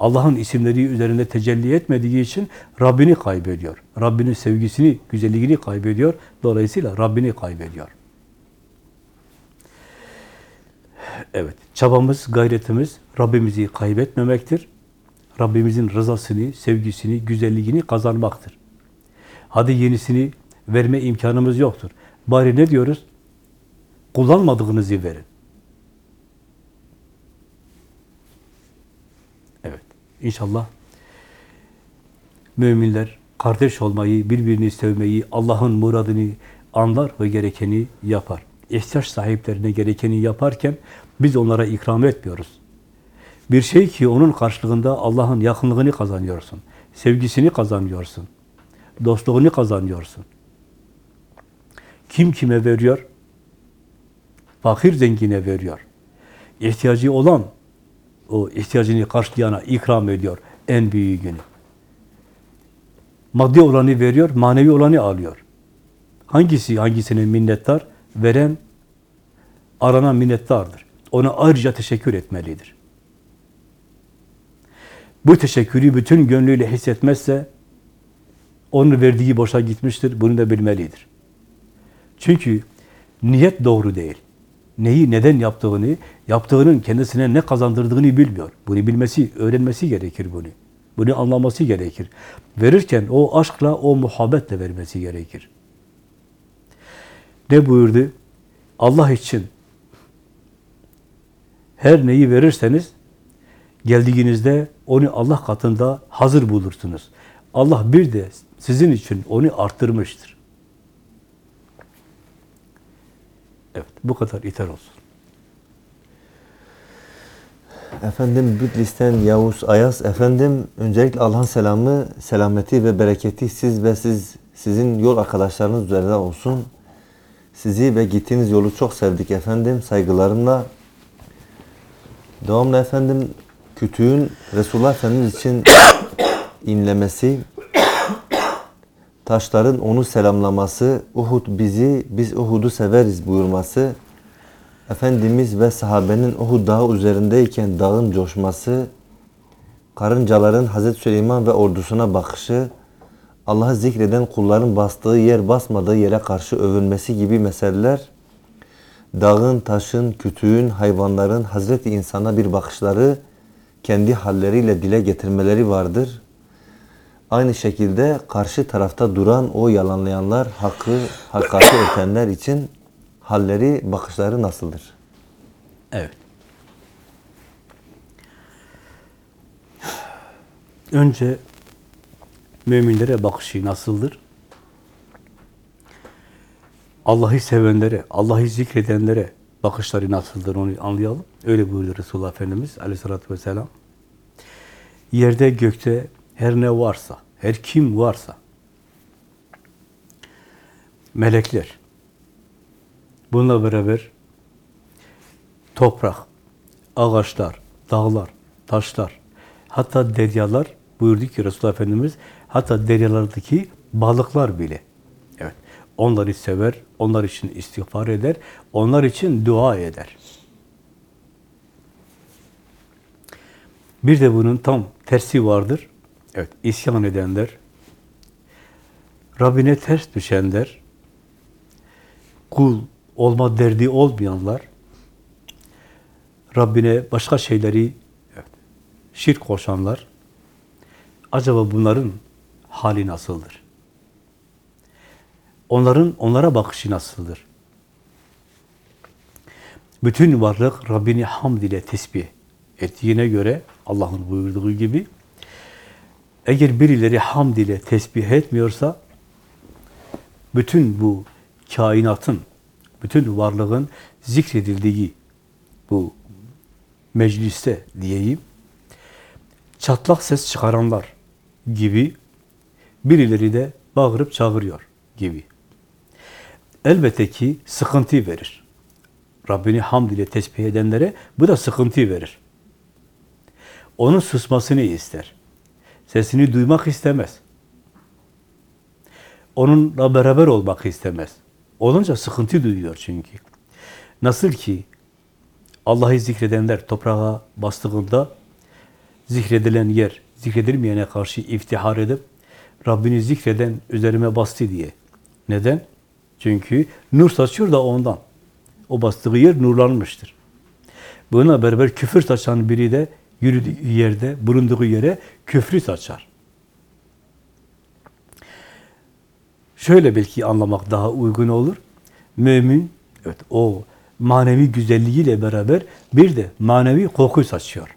B: Allah'ın isimleri üzerinde tecelli etmediği için Rabbini kaybediyor. Rabbinin sevgisini, güzelliğini kaybediyor. Dolayısıyla Rabbini kaybediyor. Evet, çabamız, gayretimiz Rabbimizi kaybetmemektir. Rabbimizin rızasını, sevgisini, güzelliğini kazanmaktır. Hadi yenisini verme imkanımız yoktur. Bari ne diyoruz? Kullanmadığınızı verin. Evet, inşallah müminler kardeş olmayı, birbirini sevmeyi, Allah'ın muradını anlar ve gerekeni yapar. İhtiyaç sahiplerine gerekeni yaparken biz onlara ikram etmiyoruz. Bir şey ki onun karşılığında Allah'ın yakınlığını kazanıyorsun. Sevgisini kazanıyorsun. Dostluğunu kazanıyorsun. Kim kime veriyor? Fakir zengine veriyor. İhtiyacı olan o ihtiyacını karşılayana ikram ediyor en büyüğünü. Maddi olanı veriyor, manevi olanı alıyor. Hangisi hangisine minnettar? Veren arana minnettardır. Ona ayrıca teşekkür etmelidir. Bu teşekkürü bütün gönlüyle hissetmezse onun verdiği boşa gitmiştir. Bunu da bilmelidir. Çünkü niyet doğru değil. Neyi neden yaptığını, yaptığının kendisine ne kazandırdığını bilmiyor. Bunu bilmesi, öğrenmesi gerekir bunu. Bunu anlaması gerekir. Verirken o aşkla, o muhabbetle vermesi gerekir. Ne buyurdu? Allah için her neyi verirseniz geldiğinizde onu Allah katında hazır bulursunuz. Allah bir de sizin için onu arttırmıştır. Evet, bu kadar iter olsun.
A: Efendim Bitlis'ten Yavuz Ayaz efendim öncelikle Allah'ın selamı, selameti ve bereketi siz ve siz sizin yol arkadaşlarınız üzerinde olsun. Sizi ve gittiğiniz yolu çok sevdik efendim. Saygılarımla. Devamlı efendim kütüğün Resulullah Efendimiz için inlemesi, taşların onu selamlaması, Uhud bizi, biz Uhud'u severiz buyurması, Efendimiz ve sahabenin Uhud dağı üzerindeyken dağın coşması, karıncaların Hazreti Süleyman ve ordusuna bakışı, Allah'ı zikreden kulların bastığı yer basmadığı yere karşı övülmesi gibi meseleler, dağın, taşın, kütüğün, hayvanların Hazreti insana bir bakışları, kendi halleriyle dile getirmeleri vardır. Aynı şekilde karşı tarafta duran o yalanlayanlar, hakkı, hakikati örtenler için halleri, bakışları nasıldır?
B: Evet. Önce müminlere bakışı nasıldır? Allah'ı sevenlere, Allah'ı zikredenlere bakışları nasıldır onu anlayalım. Öyle buyurdu Resulullah Efendimiz aleyhissalatü vesselam. Yerde gökte her ne varsa, her kim varsa, melekler, bununla beraber toprak, ağaçlar, dağlar, taşlar, hatta deryalar buyurdu ki Resulullah Efendimiz, hatta deryalardaki balıklar bile, evet, onları sever, onlar için istiğfar eder, onlar için dua eder. Bir de bunun tam tersi vardır. Evet, isyan edenler, Rabbine ters düşenler, kul olma derdi olmayanlar, Rabbine başka şeyleri evet, şirk koşanlar, acaba bunların hali nasıldır? Onların onlara bakışı nasıldır? Bütün varlık Rabbini hamd ile tesbih ettiğine göre Allah'ın buyurduğu gibi eğer birileri hamd ile tesbih etmiyorsa bütün bu kainatın, bütün varlığın zikredildiği bu mecliste diyeyim, çatlak ses çıkaranlar gibi birileri de bağırıp çağırıyor gibi. Elbette ki sıkıntı verir. Rabbini hamd ile tesbih edenlere bu da sıkıntı verir. Onun susmasını ister. Sesini duymak istemez. onunla beraber olmak istemez. Olunca sıkıntı duyuyor çünkü. Nasıl ki Allah'ı zikredenler toprağa bastığında zikredilen yer zikredilmeyene karşı iftihar edip Rabbini zikreden üzerime bastı diye. Neden? Çünkü nur saçıyor da ondan. O bastığı yer nurlanmıştır. Buna beraber küfür saçan biri de yürüdüğü yerde, bulunduğu yere küfrü saçar. Şöyle belki anlamak daha uygun olur. Mümin, evet o manevi güzelliğiyle beraber bir de manevi koku saçıyor.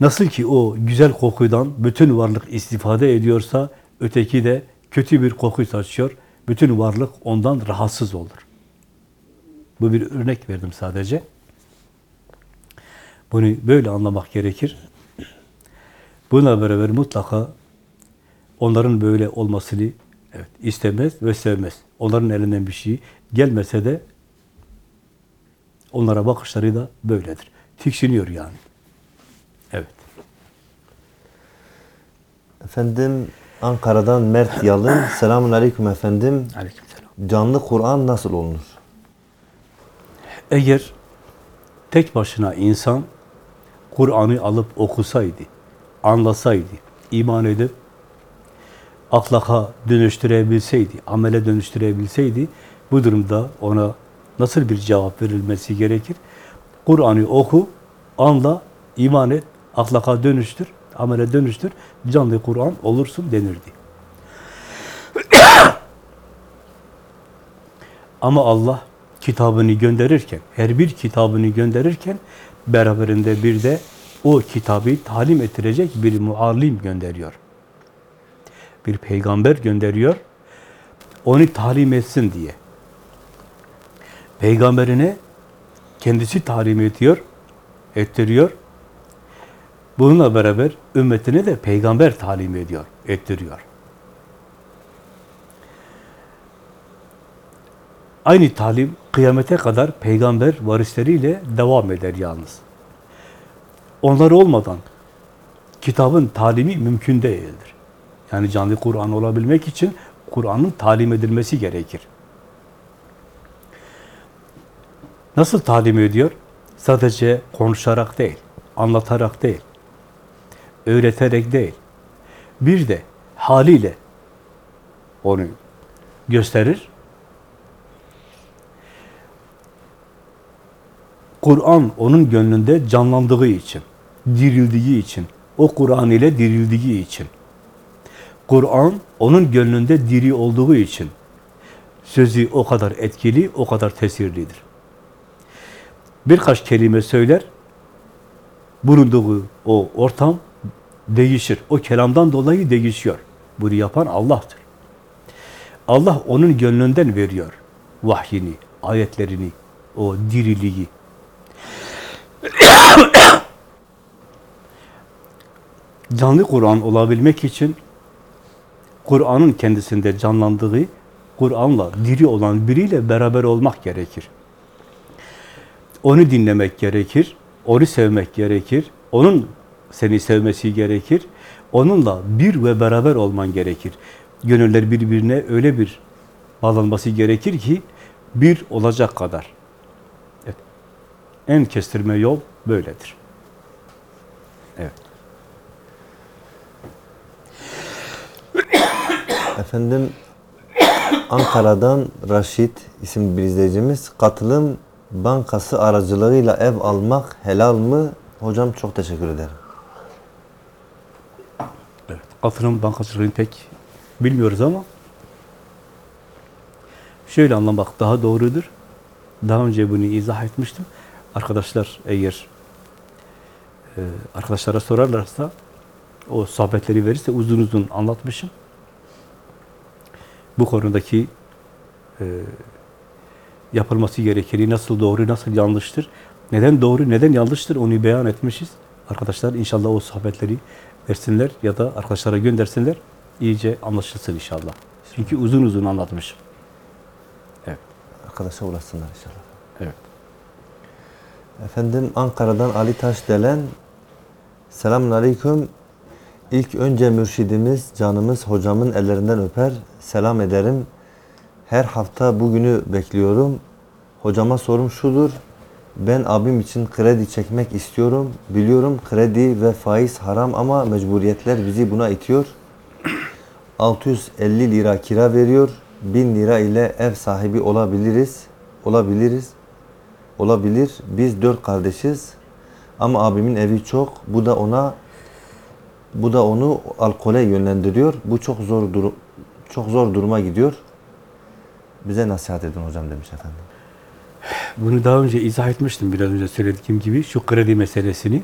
B: Nasıl ki o güzel kokudan bütün varlık istifade ediyorsa, öteki de kötü bir koku saçıyor, bütün varlık ondan rahatsız olur. Bu bir örnek verdim sadece. Bunu böyle anlamak gerekir. Buna beraber mutlaka onların böyle olmasını evet, istemez ve sevmez. Onların elinden bir şey gelmese de onlara bakışları da böyledir. Tiksiniyor yani. Evet.
A: Efendim Ankara'dan Mert Yalın. Selamun Aleyküm efendim.
B: Aleykümselam.
A: Canlı Kur'an nasıl olunur?
B: Eğer tek başına insan Kur'an'ı alıp okusaydı, anlasaydı, iman edip ahlaka dönüştürebilseydi, amele dönüştürebilseydi bu durumda ona nasıl bir cevap verilmesi gerekir? Kur'an'ı oku, anla, iman et, ahlaka dönüştür, amele dönüştür, canlı Kur'an olursun denirdi. Ama Allah kitabını gönderirken, her bir kitabını gönderirken beraberinde bir de o kitabı talim ettirecek bir muallim gönderiyor. Bir peygamber gönderiyor. Onu talim etsin diye. Peygamberine kendisi talim ediyor, ettiriyor. Bununla beraber ümmetine de peygamber talim ediyor, ettiriyor. Aynı talim kıyamete kadar peygamber varisleriyle devam eder yalnız. Onlar olmadan kitabın talimi mümkün değildir. Yani canlı Kur'an olabilmek için Kur'an'ın talim edilmesi gerekir. Nasıl talim ediyor? Sadece konuşarak değil, anlatarak değil, öğreterek değil. Bir de haliyle onu gösterir. Kur'an onun gönlünde canlandığı için, dirildiği için, o Kur'an ile dirildiği için, Kur'an onun gönlünde diri olduğu için, sözü o kadar etkili, o kadar tesirlidir. Birkaç kelime söyler, bulunduğu o ortam değişir. O kelamdan dolayı değişiyor. Bunu yapan Allah'tır. Allah onun gönlünden veriyor vahyini, ayetlerini, o diriliği. Canlı Kur'an olabilmek için Kur'an'ın kendisinde canlandığı, Kur'an'la diri olan biriyle beraber olmak gerekir. Onu dinlemek gerekir, onu sevmek gerekir, onun seni sevmesi gerekir, onunla bir ve beraber olman gerekir. Gönüller birbirine öyle bir bağlanması gerekir ki bir olacak kadar. Evet. En kestirme yol böyledir.
A: Efendim Ankara'dan Raşit isimli bir izleyicimiz katılım bankası aracılığıyla ev almak helal mı? Hocam çok teşekkür ederim.
B: Evet. Katılım bankacılığını pek bilmiyoruz ama şöyle anlamak daha doğrudur. Daha önce bunu izah etmiştim. Arkadaşlar eğer e, arkadaşlara sorarlarsa o sohbetleri verirse uzun uzun anlatmışım. Bu konudaki e, yapılması gerekeni nasıl doğru, nasıl yanlıştır, neden doğru, neden yanlıştır onu beyan etmişiz. Arkadaşlar inşallah o sohbetleri versinler ya da arkadaşlara göndersinler. iyice anlaşılsın inşallah. Çünkü uzun uzun anlatmışım. Evet.
A: Arkadaşa ulaşsınlar inşallah.
B: Evet.
A: Efendim Ankara'dan Ali Taş Delen Selamun Aleyküm. İlk önce mürşidimiz, canımız, hocamın ellerinden öper, selam ederim. Her hafta bugünü bekliyorum. Hocama sorum şudur. Ben abim için kredi çekmek istiyorum. Biliyorum kredi ve faiz haram ama mecburiyetler bizi buna itiyor. 650 lira kira veriyor. 1000 lira ile ev sahibi olabiliriz. Olabiliriz. Olabilir. Biz dört kardeşiz. Ama abimin evi çok. Bu da ona bu da onu alkole yönlendiriyor. Bu çok zor durum çok zor duruma gidiyor. Bize nasihat edin hocam demiş efendim.
B: Bunu daha önce izah etmiştim biraz önce söylediğim gibi şu kredi meselesini.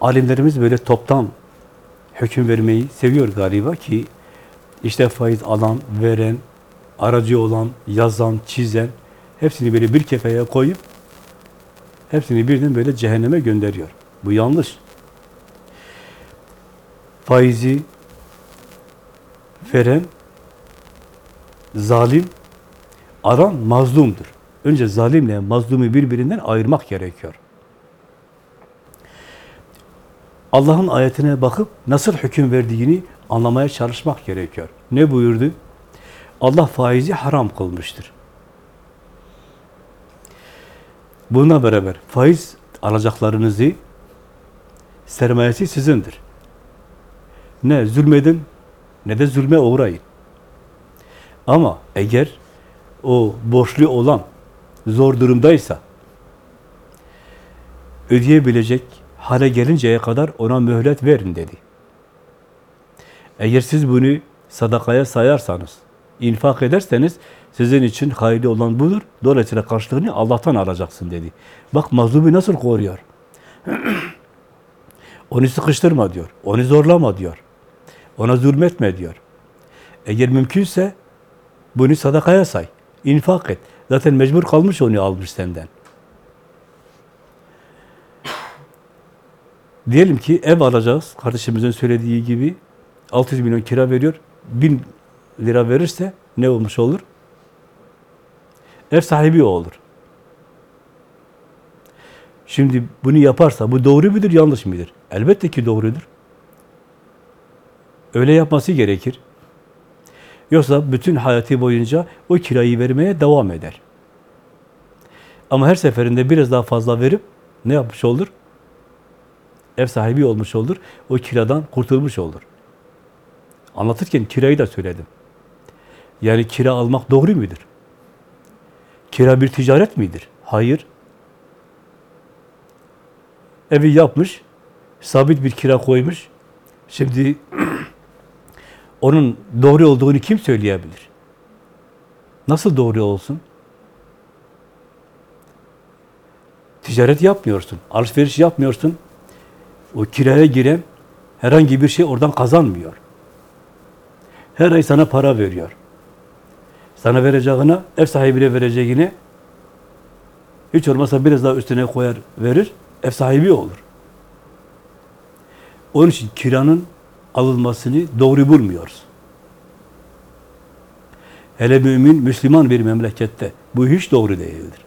B: Alimlerimiz böyle toptan hüküm vermeyi seviyor galiba ki işte faiz alan, veren, aracı olan, yazan, çizen hepsini böyle bir kefeye koyup hepsini birden böyle cehenneme gönderiyor. Bu yanlış. Faizi veren zalim, aran mazlumdur. Önce zalimle mazlumu birbirinden ayırmak gerekiyor. Allah'ın ayetine bakıp nasıl hüküm verdiğini anlamaya çalışmak gerekiyor. Ne buyurdu? Allah faizi haram kılmıştır. Bununla beraber faiz alacaklarınızı sermayesi sizindir. Ne zulmedin ne de zulme uğrayın. Ama eğer o borçlu olan zor durumdaysa ödeyebilecek hale gelinceye kadar ona mühlet verin dedi. Eğer siz bunu sadakaya sayarsanız, infak ederseniz sizin için hayırlı olan budur. Dolayısıyla karşılığını Allah'tan alacaksın dedi. Bak mazlumu nasıl koruyor. onu sıkıştırma diyor. Onu zorlama diyor. Ona zulmetme diyor. Eğer mümkünse bunu sadakaya say. infak et. Zaten mecbur kalmış onu almış senden. Diyelim ki ev alacağız. Kardeşimizin söylediği gibi 600 milyon kira veriyor. 1000 lira verirse ne olmuş olur? Ev sahibi olur. Şimdi bunu yaparsa bu doğru mudur, yanlış mıdır? Elbette ki doğrudur. Öyle yapması gerekir. Yoksa bütün hayatı boyunca o kirayı vermeye devam eder. Ama her seferinde biraz daha fazla verip ne yapmış olur? Ev sahibi olmuş olur. O kiradan kurtulmuş olur. Anlatırken kirayı da söyledim. Yani kira almak doğru mudur? Kira bir ticaret midir? Hayır. Evi yapmış, sabit bir kira koymuş. Şimdi onun doğru olduğunu kim söyleyebilir? Nasıl doğru olsun? Ticaret yapmıyorsun, alışveriş yapmıyorsun. O kiraya giren herhangi bir şey oradan kazanmıyor. Her ay sana para veriyor. Sana vereceğine, ev sahibine vereceğine hiç olmazsa biraz daha üstüne koyar, verir, ev sahibi olur. Onun için kiranın alınmasını doğru bulmuyoruz. Hele mümin, Müslüman bir memlekette bu hiç doğru değildir.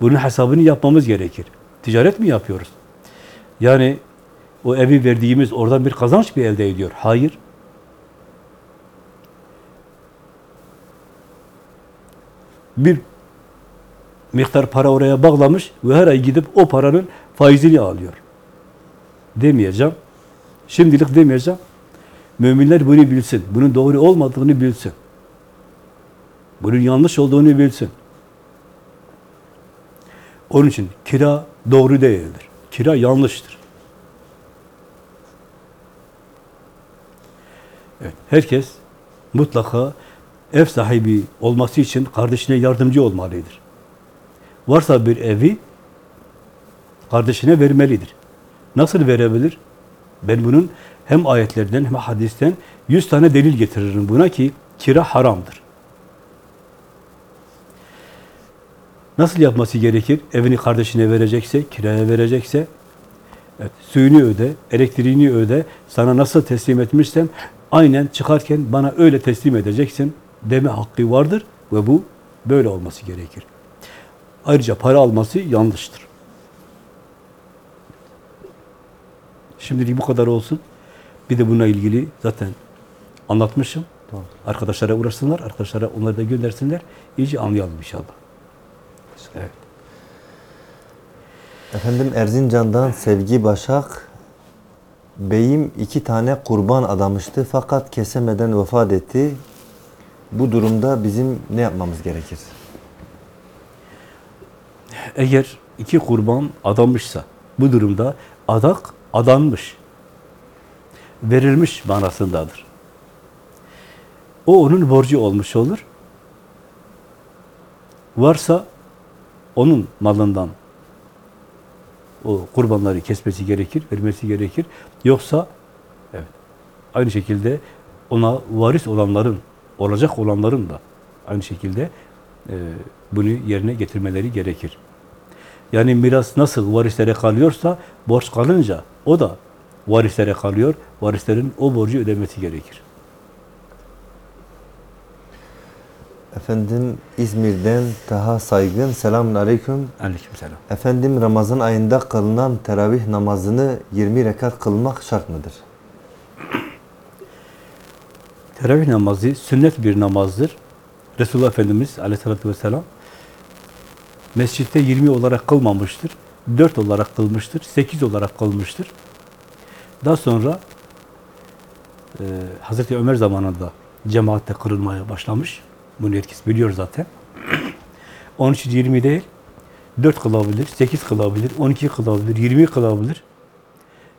B: Bunun hesabını yapmamız gerekir. Ticaret mi yapıyoruz? Yani o evi verdiğimiz oradan bir kazanç mı elde ediyor? Hayır. Bir miktar para oraya bağlamış ve her ay gidip o paranın faizini alıyor. Demeyeceğim. Şimdilik demeyeceğim. Müminler bunu bilsin. Bunun doğru olmadığını bilsin. Bunun yanlış olduğunu bilsin. Onun için kira doğru değildir. Kira yanlıştır. Evet, herkes mutlaka ev sahibi olması için kardeşine yardımcı olmalıdır. Varsa bir evi kardeşine vermelidir. Nasıl verebilir? Ben bunun hem ayetlerden hem hadisten yüz tane delil getiririm buna ki kira haramdır. Nasıl yapması gerekir? Evini kardeşine verecekse, kiraya verecekse, evet, suyunu öde, elektriğini öde, sana nasıl teslim etmişsem, aynen çıkarken bana öyle teslim edeceksin deme hakkı vardır ve bu böyle olması gerekir. Ayrıca para alması yanlıştır. Şimdilik bu kadar olsun. Bir de bununla ilgili zaten anlatmışım.
A: Tamam.
B: Arkadaşlara uğraşsınlar, arkadaşlara onları da göndersinler. İyice anlayalım inşallah. Evet.
A: Efendim Erzincan'dan Sevgi Başak Beyim iki tane kurban adamıştı fakat kesemeden vefat etti. Bu durumda bizim ne yapmamız gerekir?
B: Eğer iki kurban adanmışsa, bu durumda adak adanmış, verilmiş manasındadır. O onun borcu olmuş olur. Varsa onun malından o kurbanları kesmesi gerekir, vermesi gerekir. Yoksa evet, aynı şekilde ona varis olanların, olacak olanların da aynı şekilde e, bunu yerine getirmeleri gerekir. Yani miras nasıl varislere kalıyorsa borç kalınca o da varislere kalıyor. Varislerin o borcu ödemesi gerekir.
A: Efendim İzmir'den Taha Saygın selamun aleyküm.
B: Aleykümselam.
A: Efendim Ramazan ayında kılınan teravih namazını 20 rekat kılmak şart mıdır?
B: Teravih namazı sünnet bir namazdır. Resulullah Efendimiz aleyhissalatü vesselam mescitte 20 olarak kılmamıştır. 4 olarak kılmıştır. 8 olarak kılmıştır. Daha sonra e, Hazreti Ömer zamanında cemaatte kırılmaya başlamış. Bunu herkes biliyor zaten. Onun için 20 değil, 4 kılabilir, 8 kılabilir, 12 kılabilir, 20 kılabilir.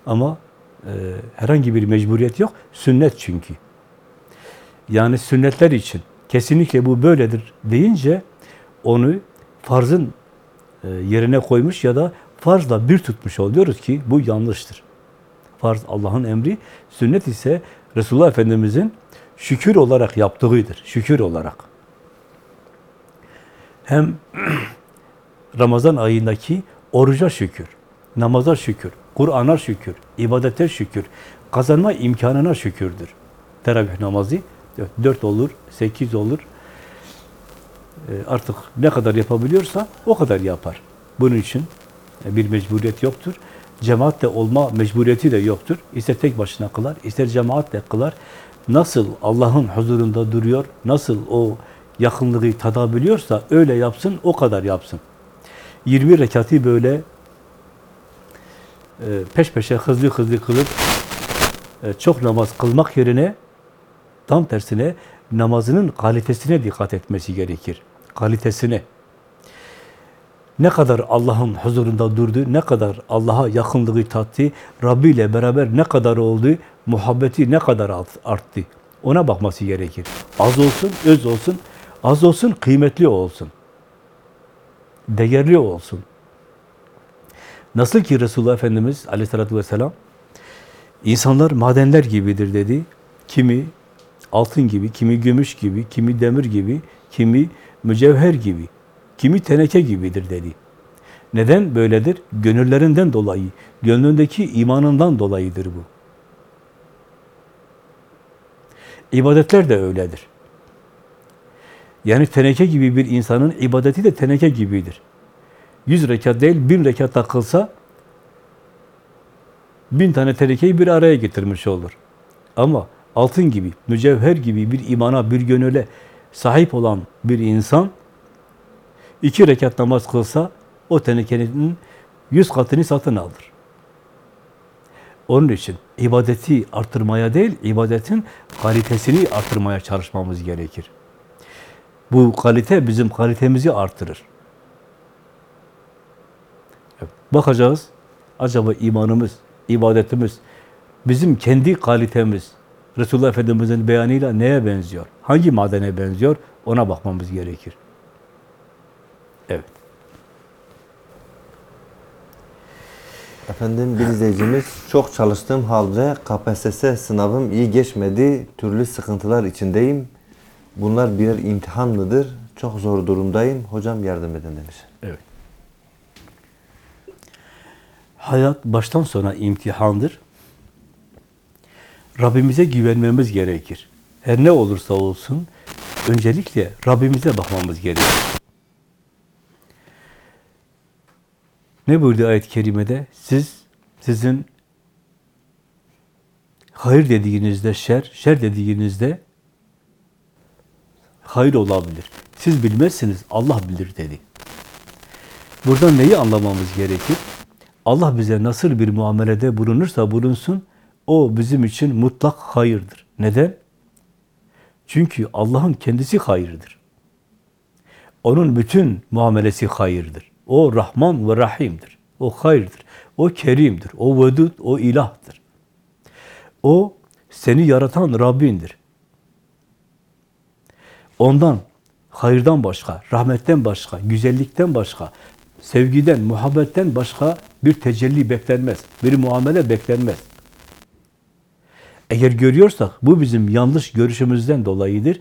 B: Ama e, herhangi bir mecburiyet yok. Sünnet çünkü. Yani sünnetler için kesinlikle bu böyledir deyince onu farzın e, yerine koymuş ya da farzla bir tutmuş oluyoruz ki bu yanlıştır. Farz Allah'ın emri, sünnet ise Resulullah Efendimiz'in şükür olarak yaptığıdır. Şükür olarak. Hem Ramazan ayındaki oruca şükür, namaza şükür, Kur'an'a şükür, ibadete şükür, kazanma imkanına şükürdür. Teravih namazı 4 olur, 8 olur. E, artık ne kadar yapabiliyorsa o kadar yapar. Bunun için e, bir mecburiyet yoktur. Cemaatle olma mecburiyeti de yoktur. İster tek başına kılar, ister cemaatle kılar. Nasıl Allah'ın huzurunda duruyor, nasıl o yakınlığı tadabiliyorsa öyle yapsın, o kadar yapsın. 20 rekatı böyle e, peş peşe hızlı hızlı kılıp çok namaz kılmak yerine tam tersine namazının kalitesine dikkat etmesi gerekir. Kalitesine. Ne kadar Allah'ın huzurunda durdu, ne kadar Allah'a yakınlığı tattı, Rabbi ile beraber ne kadar oldu, muhabbeti ne kadar arttı. Ona bakması gerekir. Az olsun, öz olsun, az olsun, kıymetli olsun. Değerli olsun. Nasıl ki Resulullah Efendimiz aleyhissalatü vesselam, insanlar madenler gibidir dedi. Kimi altın gibi, kimi gümüş gibi, kimi demir gibi, kimi mücevher gibi, kimi teneke gibidir dedi. Neden böyledir? Gönüllerinden dolayı, gönlündeki imanından dolayıdır bu. İbadetler de öyledir. Yani teneke gibi bir insanın ibadeti de teneke gibidir. Yüz rekat değil, bin rekat takılsa bin tane tenekeyi bir araya getirmiş olur. Ama altın gibi, mücevher gibi bir imana, bir gönüle sahip olan bir insan iki rekat namaz kılsa o tenekenin yüz katını satın alır. Onun için ibadeti artırmaya değil, ibadetin kalitesini artırmaya çalışmamız gerekir. Bu kalite bizim kalitemizi artırır. Bakacağız, acaba imanımız, ibadetimiz, bizim kendi kalitemiz, Resulullah Efendimiz'in beyanıyla neye benziyor? Hangi madene benziyor? Ona bakmamız gerekir. Evet.
A: Efendim bir izleyicimiz çok çalıştığım halde KPSS sınavım iyi geçmedi. Türlü sıkıntılar içindeyim. Bunlar birer imtihan mıdır? Çok zor durumdayım. Hocam yardım edin demiş.
B: Evet. Hayat baştan sona imtihandır. Rabbimize güvenmemiz gerekir. Her ne olursa olsun öncelikle Rabbimize bakmamız gerekir. Ne buyurdu ayet-i kerimede? Siz, sizin Hayır dediğinizde şer, şer dediğinizde hayır olabilir. Siz bilmezsiniz, Allah bilir dedi. Buradan neyi anlamamız gerekir? Allah bize nasıl bir muamelede bulunursa bulunsun, o bizim için mutlak hayırdır. Neden? Çünkü Allah'ın kendisi hayırdır. Onun bütün muamelesi hayırdır. O Rahman ve Rahim'dir. O hayırdır. O Kerim'dir. O Vedud, o ilahtır. O seni yaratan Rabbindir. Ondan, hayırdan başka, rahmetten başka, güzellikten başka, sevgiden, muhabbetten başka bir tecelli beklenmez. Bir muamele beklenmez. Eğer görüyorsak bu bizim yanlış görüşümüzden dolayıdır.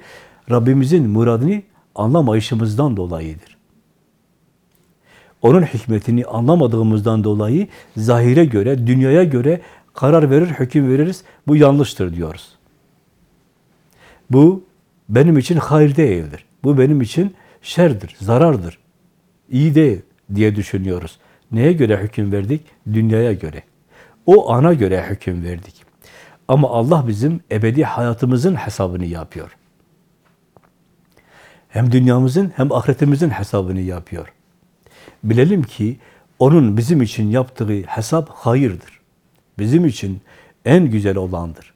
B: Rabbimizin muradını anlamayışımızdan dolayıdır. Onun hikmetini anlamadığımızdan dolayı zahire göre, dünyaya göre karar verir, hüküm veririz. Bu yanlıştır diyoruz. Bu benim için hayır değildir. Bu benim için şerdir, zarardır. İyi değil diye düşünüyoruz. Neye göre hüküm verdik? Dünyaya göre. O ana göre hüküm verdik. Ama Allah bizim ebedi hayatımızın hesabını yapıyor. Hem dünyamızın hem ahiretimizin hesabını yapıyor. Bilelim ki onun bizim için yaptığı hesap hayırdır. Bizim için en güzel olandır.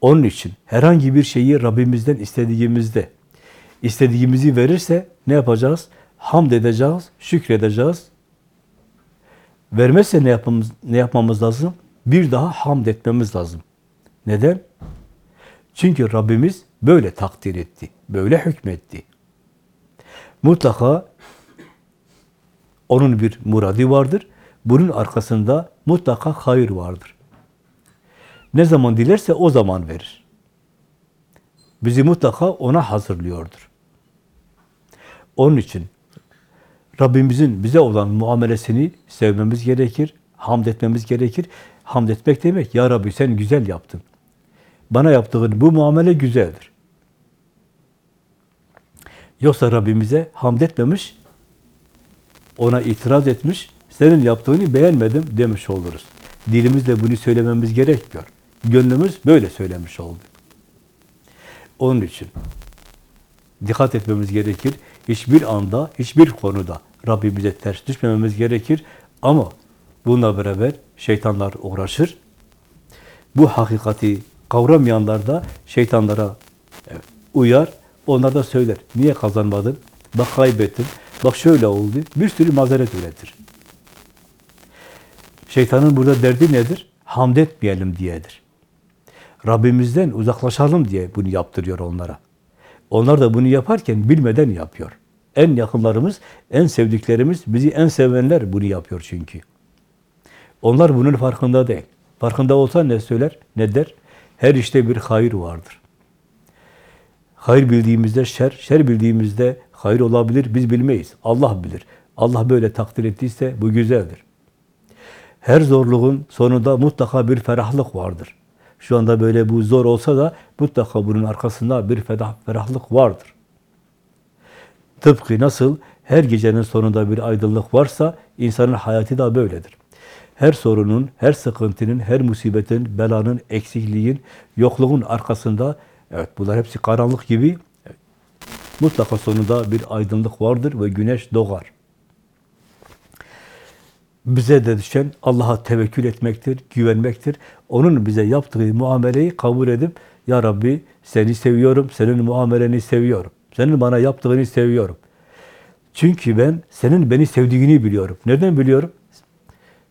B: Onun için herhangi bir şeyi Rabbimizden istediğimizde, istediğimizi verirse ne yapacağız? Hamd edeceğiz, şükredeceğiz. Vermezse ne yapmamız, ne yapmamız lazım? Bir daha hamd etmemiz lazım. Neden? Çünkü Rabbimiz böyle takdir etti, böyle hükmetti. Mutlaka onun bir muradi vardır. Bunun arkasında mutlaka hayır vardır. Ne zaman dilerse o zaman verir. Bizi mutlaka ona hazırlıyordur. Onun için Rabbimizin bize olan muamelesini sevmemiz gerekir, hamd etmemiz gerekir. Hamd etmek demek, Ya Rabbi sen güzel yaptın. Bana yaptığın bu muamele güzeldir. Yoksa Rabbimize hamd etmemiş, ona itiraz etmiş, senin yaptığını beğenmedim demiş oluruz. Dilimizle bunu söylememiz gerekmiyor. Gönlümüz böyle söylemiş oldu. Onun için dikkat etmemiz gerekir. Hiçbir anda, hiçbir konuda Rabbimize ters düşmememiz gerekir. Ama bununla beraber şeytanlar uğraşır. Bu hakikati kavramayanlar da şeytanlara uyar. Onlar da söyler. Niye kazanmadın? Bak kaybettin. Bak şöyle oldu. Bir sürü mazeret üretir. Şeytanın burada derdi nedir? Hamd etmeyelim diyedir. Rabbimizden uzaklaşalım diye bunu yaptırıyor onlara. Onlar da bunu yaparken bilmeden yapıyor. En yakınlarımız, en sevdiklerimiz, bizi en sevenler bunu yapıyor çünkü. Onlar bunun farkında değil. Farkında olsa ne söyler, ne der? Her işte bir hayır vardır. Hayır bildiğimizde şer, şer bildiğimizde hayır olabilir, biz bilmeyiz. Allah bilir. Allah böyle takdir ettiyse bu güzeldir. Her zorluğun sonunda mutlaka bir ferahlık vardır. Şu anda böyle bu zor olsa da mutlaka bunun arkasında bir ferah, ferahlık vardır. Tıpkı nasıl her gecenin sonunda bir aydınlık varsa insanın hayatı da böyledir. Her sorunun, her sıkıntının, her musibetin, belanın, eksikliğin, yokluğun arkasında evet bunlar hepsi karanlık gibi mutlaka sonunda bir aydınlık vardır ve güneş doğar. Bize de düşen Allah'a tevekkül etmektir, güvenmektir. Onun bize yaptığı muameleyi kabul edip Ya Rabbi seni seviyorum, senin muameleni seviyorum. Senin bana yaptığını seviyorum. Çünkü ben senin beni sevdiğini biliyorum. Nereden biliyorum?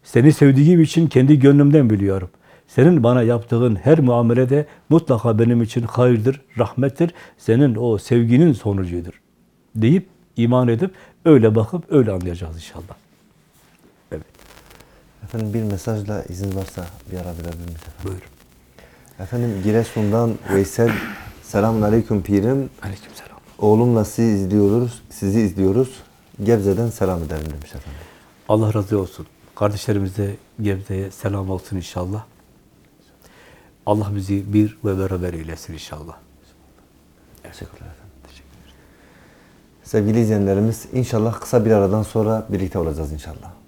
B: Seni sevdiğim için kendi gönlümden biliyorum. Senin bana yaptığın her muamelede mutlaka benim için hayırdır, rahmettir. Senin o sevginin sonucudur. Deyip, iman edip, öyle bakıp, öyle anlayacağız inşallah. Evet.
A: Efendim bir mesajla izin varsa bir ara verebilir miyiz efendim?
B: Buyurun.
A: Efendim Giresun'dan Veysel Selamun Aleyküm Pirim.
B: Aleykümselam.
A: Oğlumla sizi izliyoruz. Sizi izliyoruz. Gebze'den selam ederim demiş efendim.
B: Allah razı olsun. Kardeşlerimize Gebze'ye selam olsun inşallah. Allah bizi bir ve beraber eylesin inşallah.
A: Teşekkürler efendim. Sevgili izleyenlerimiz inşallah kısa bir aradan sonra birlikte olacağız inşallah.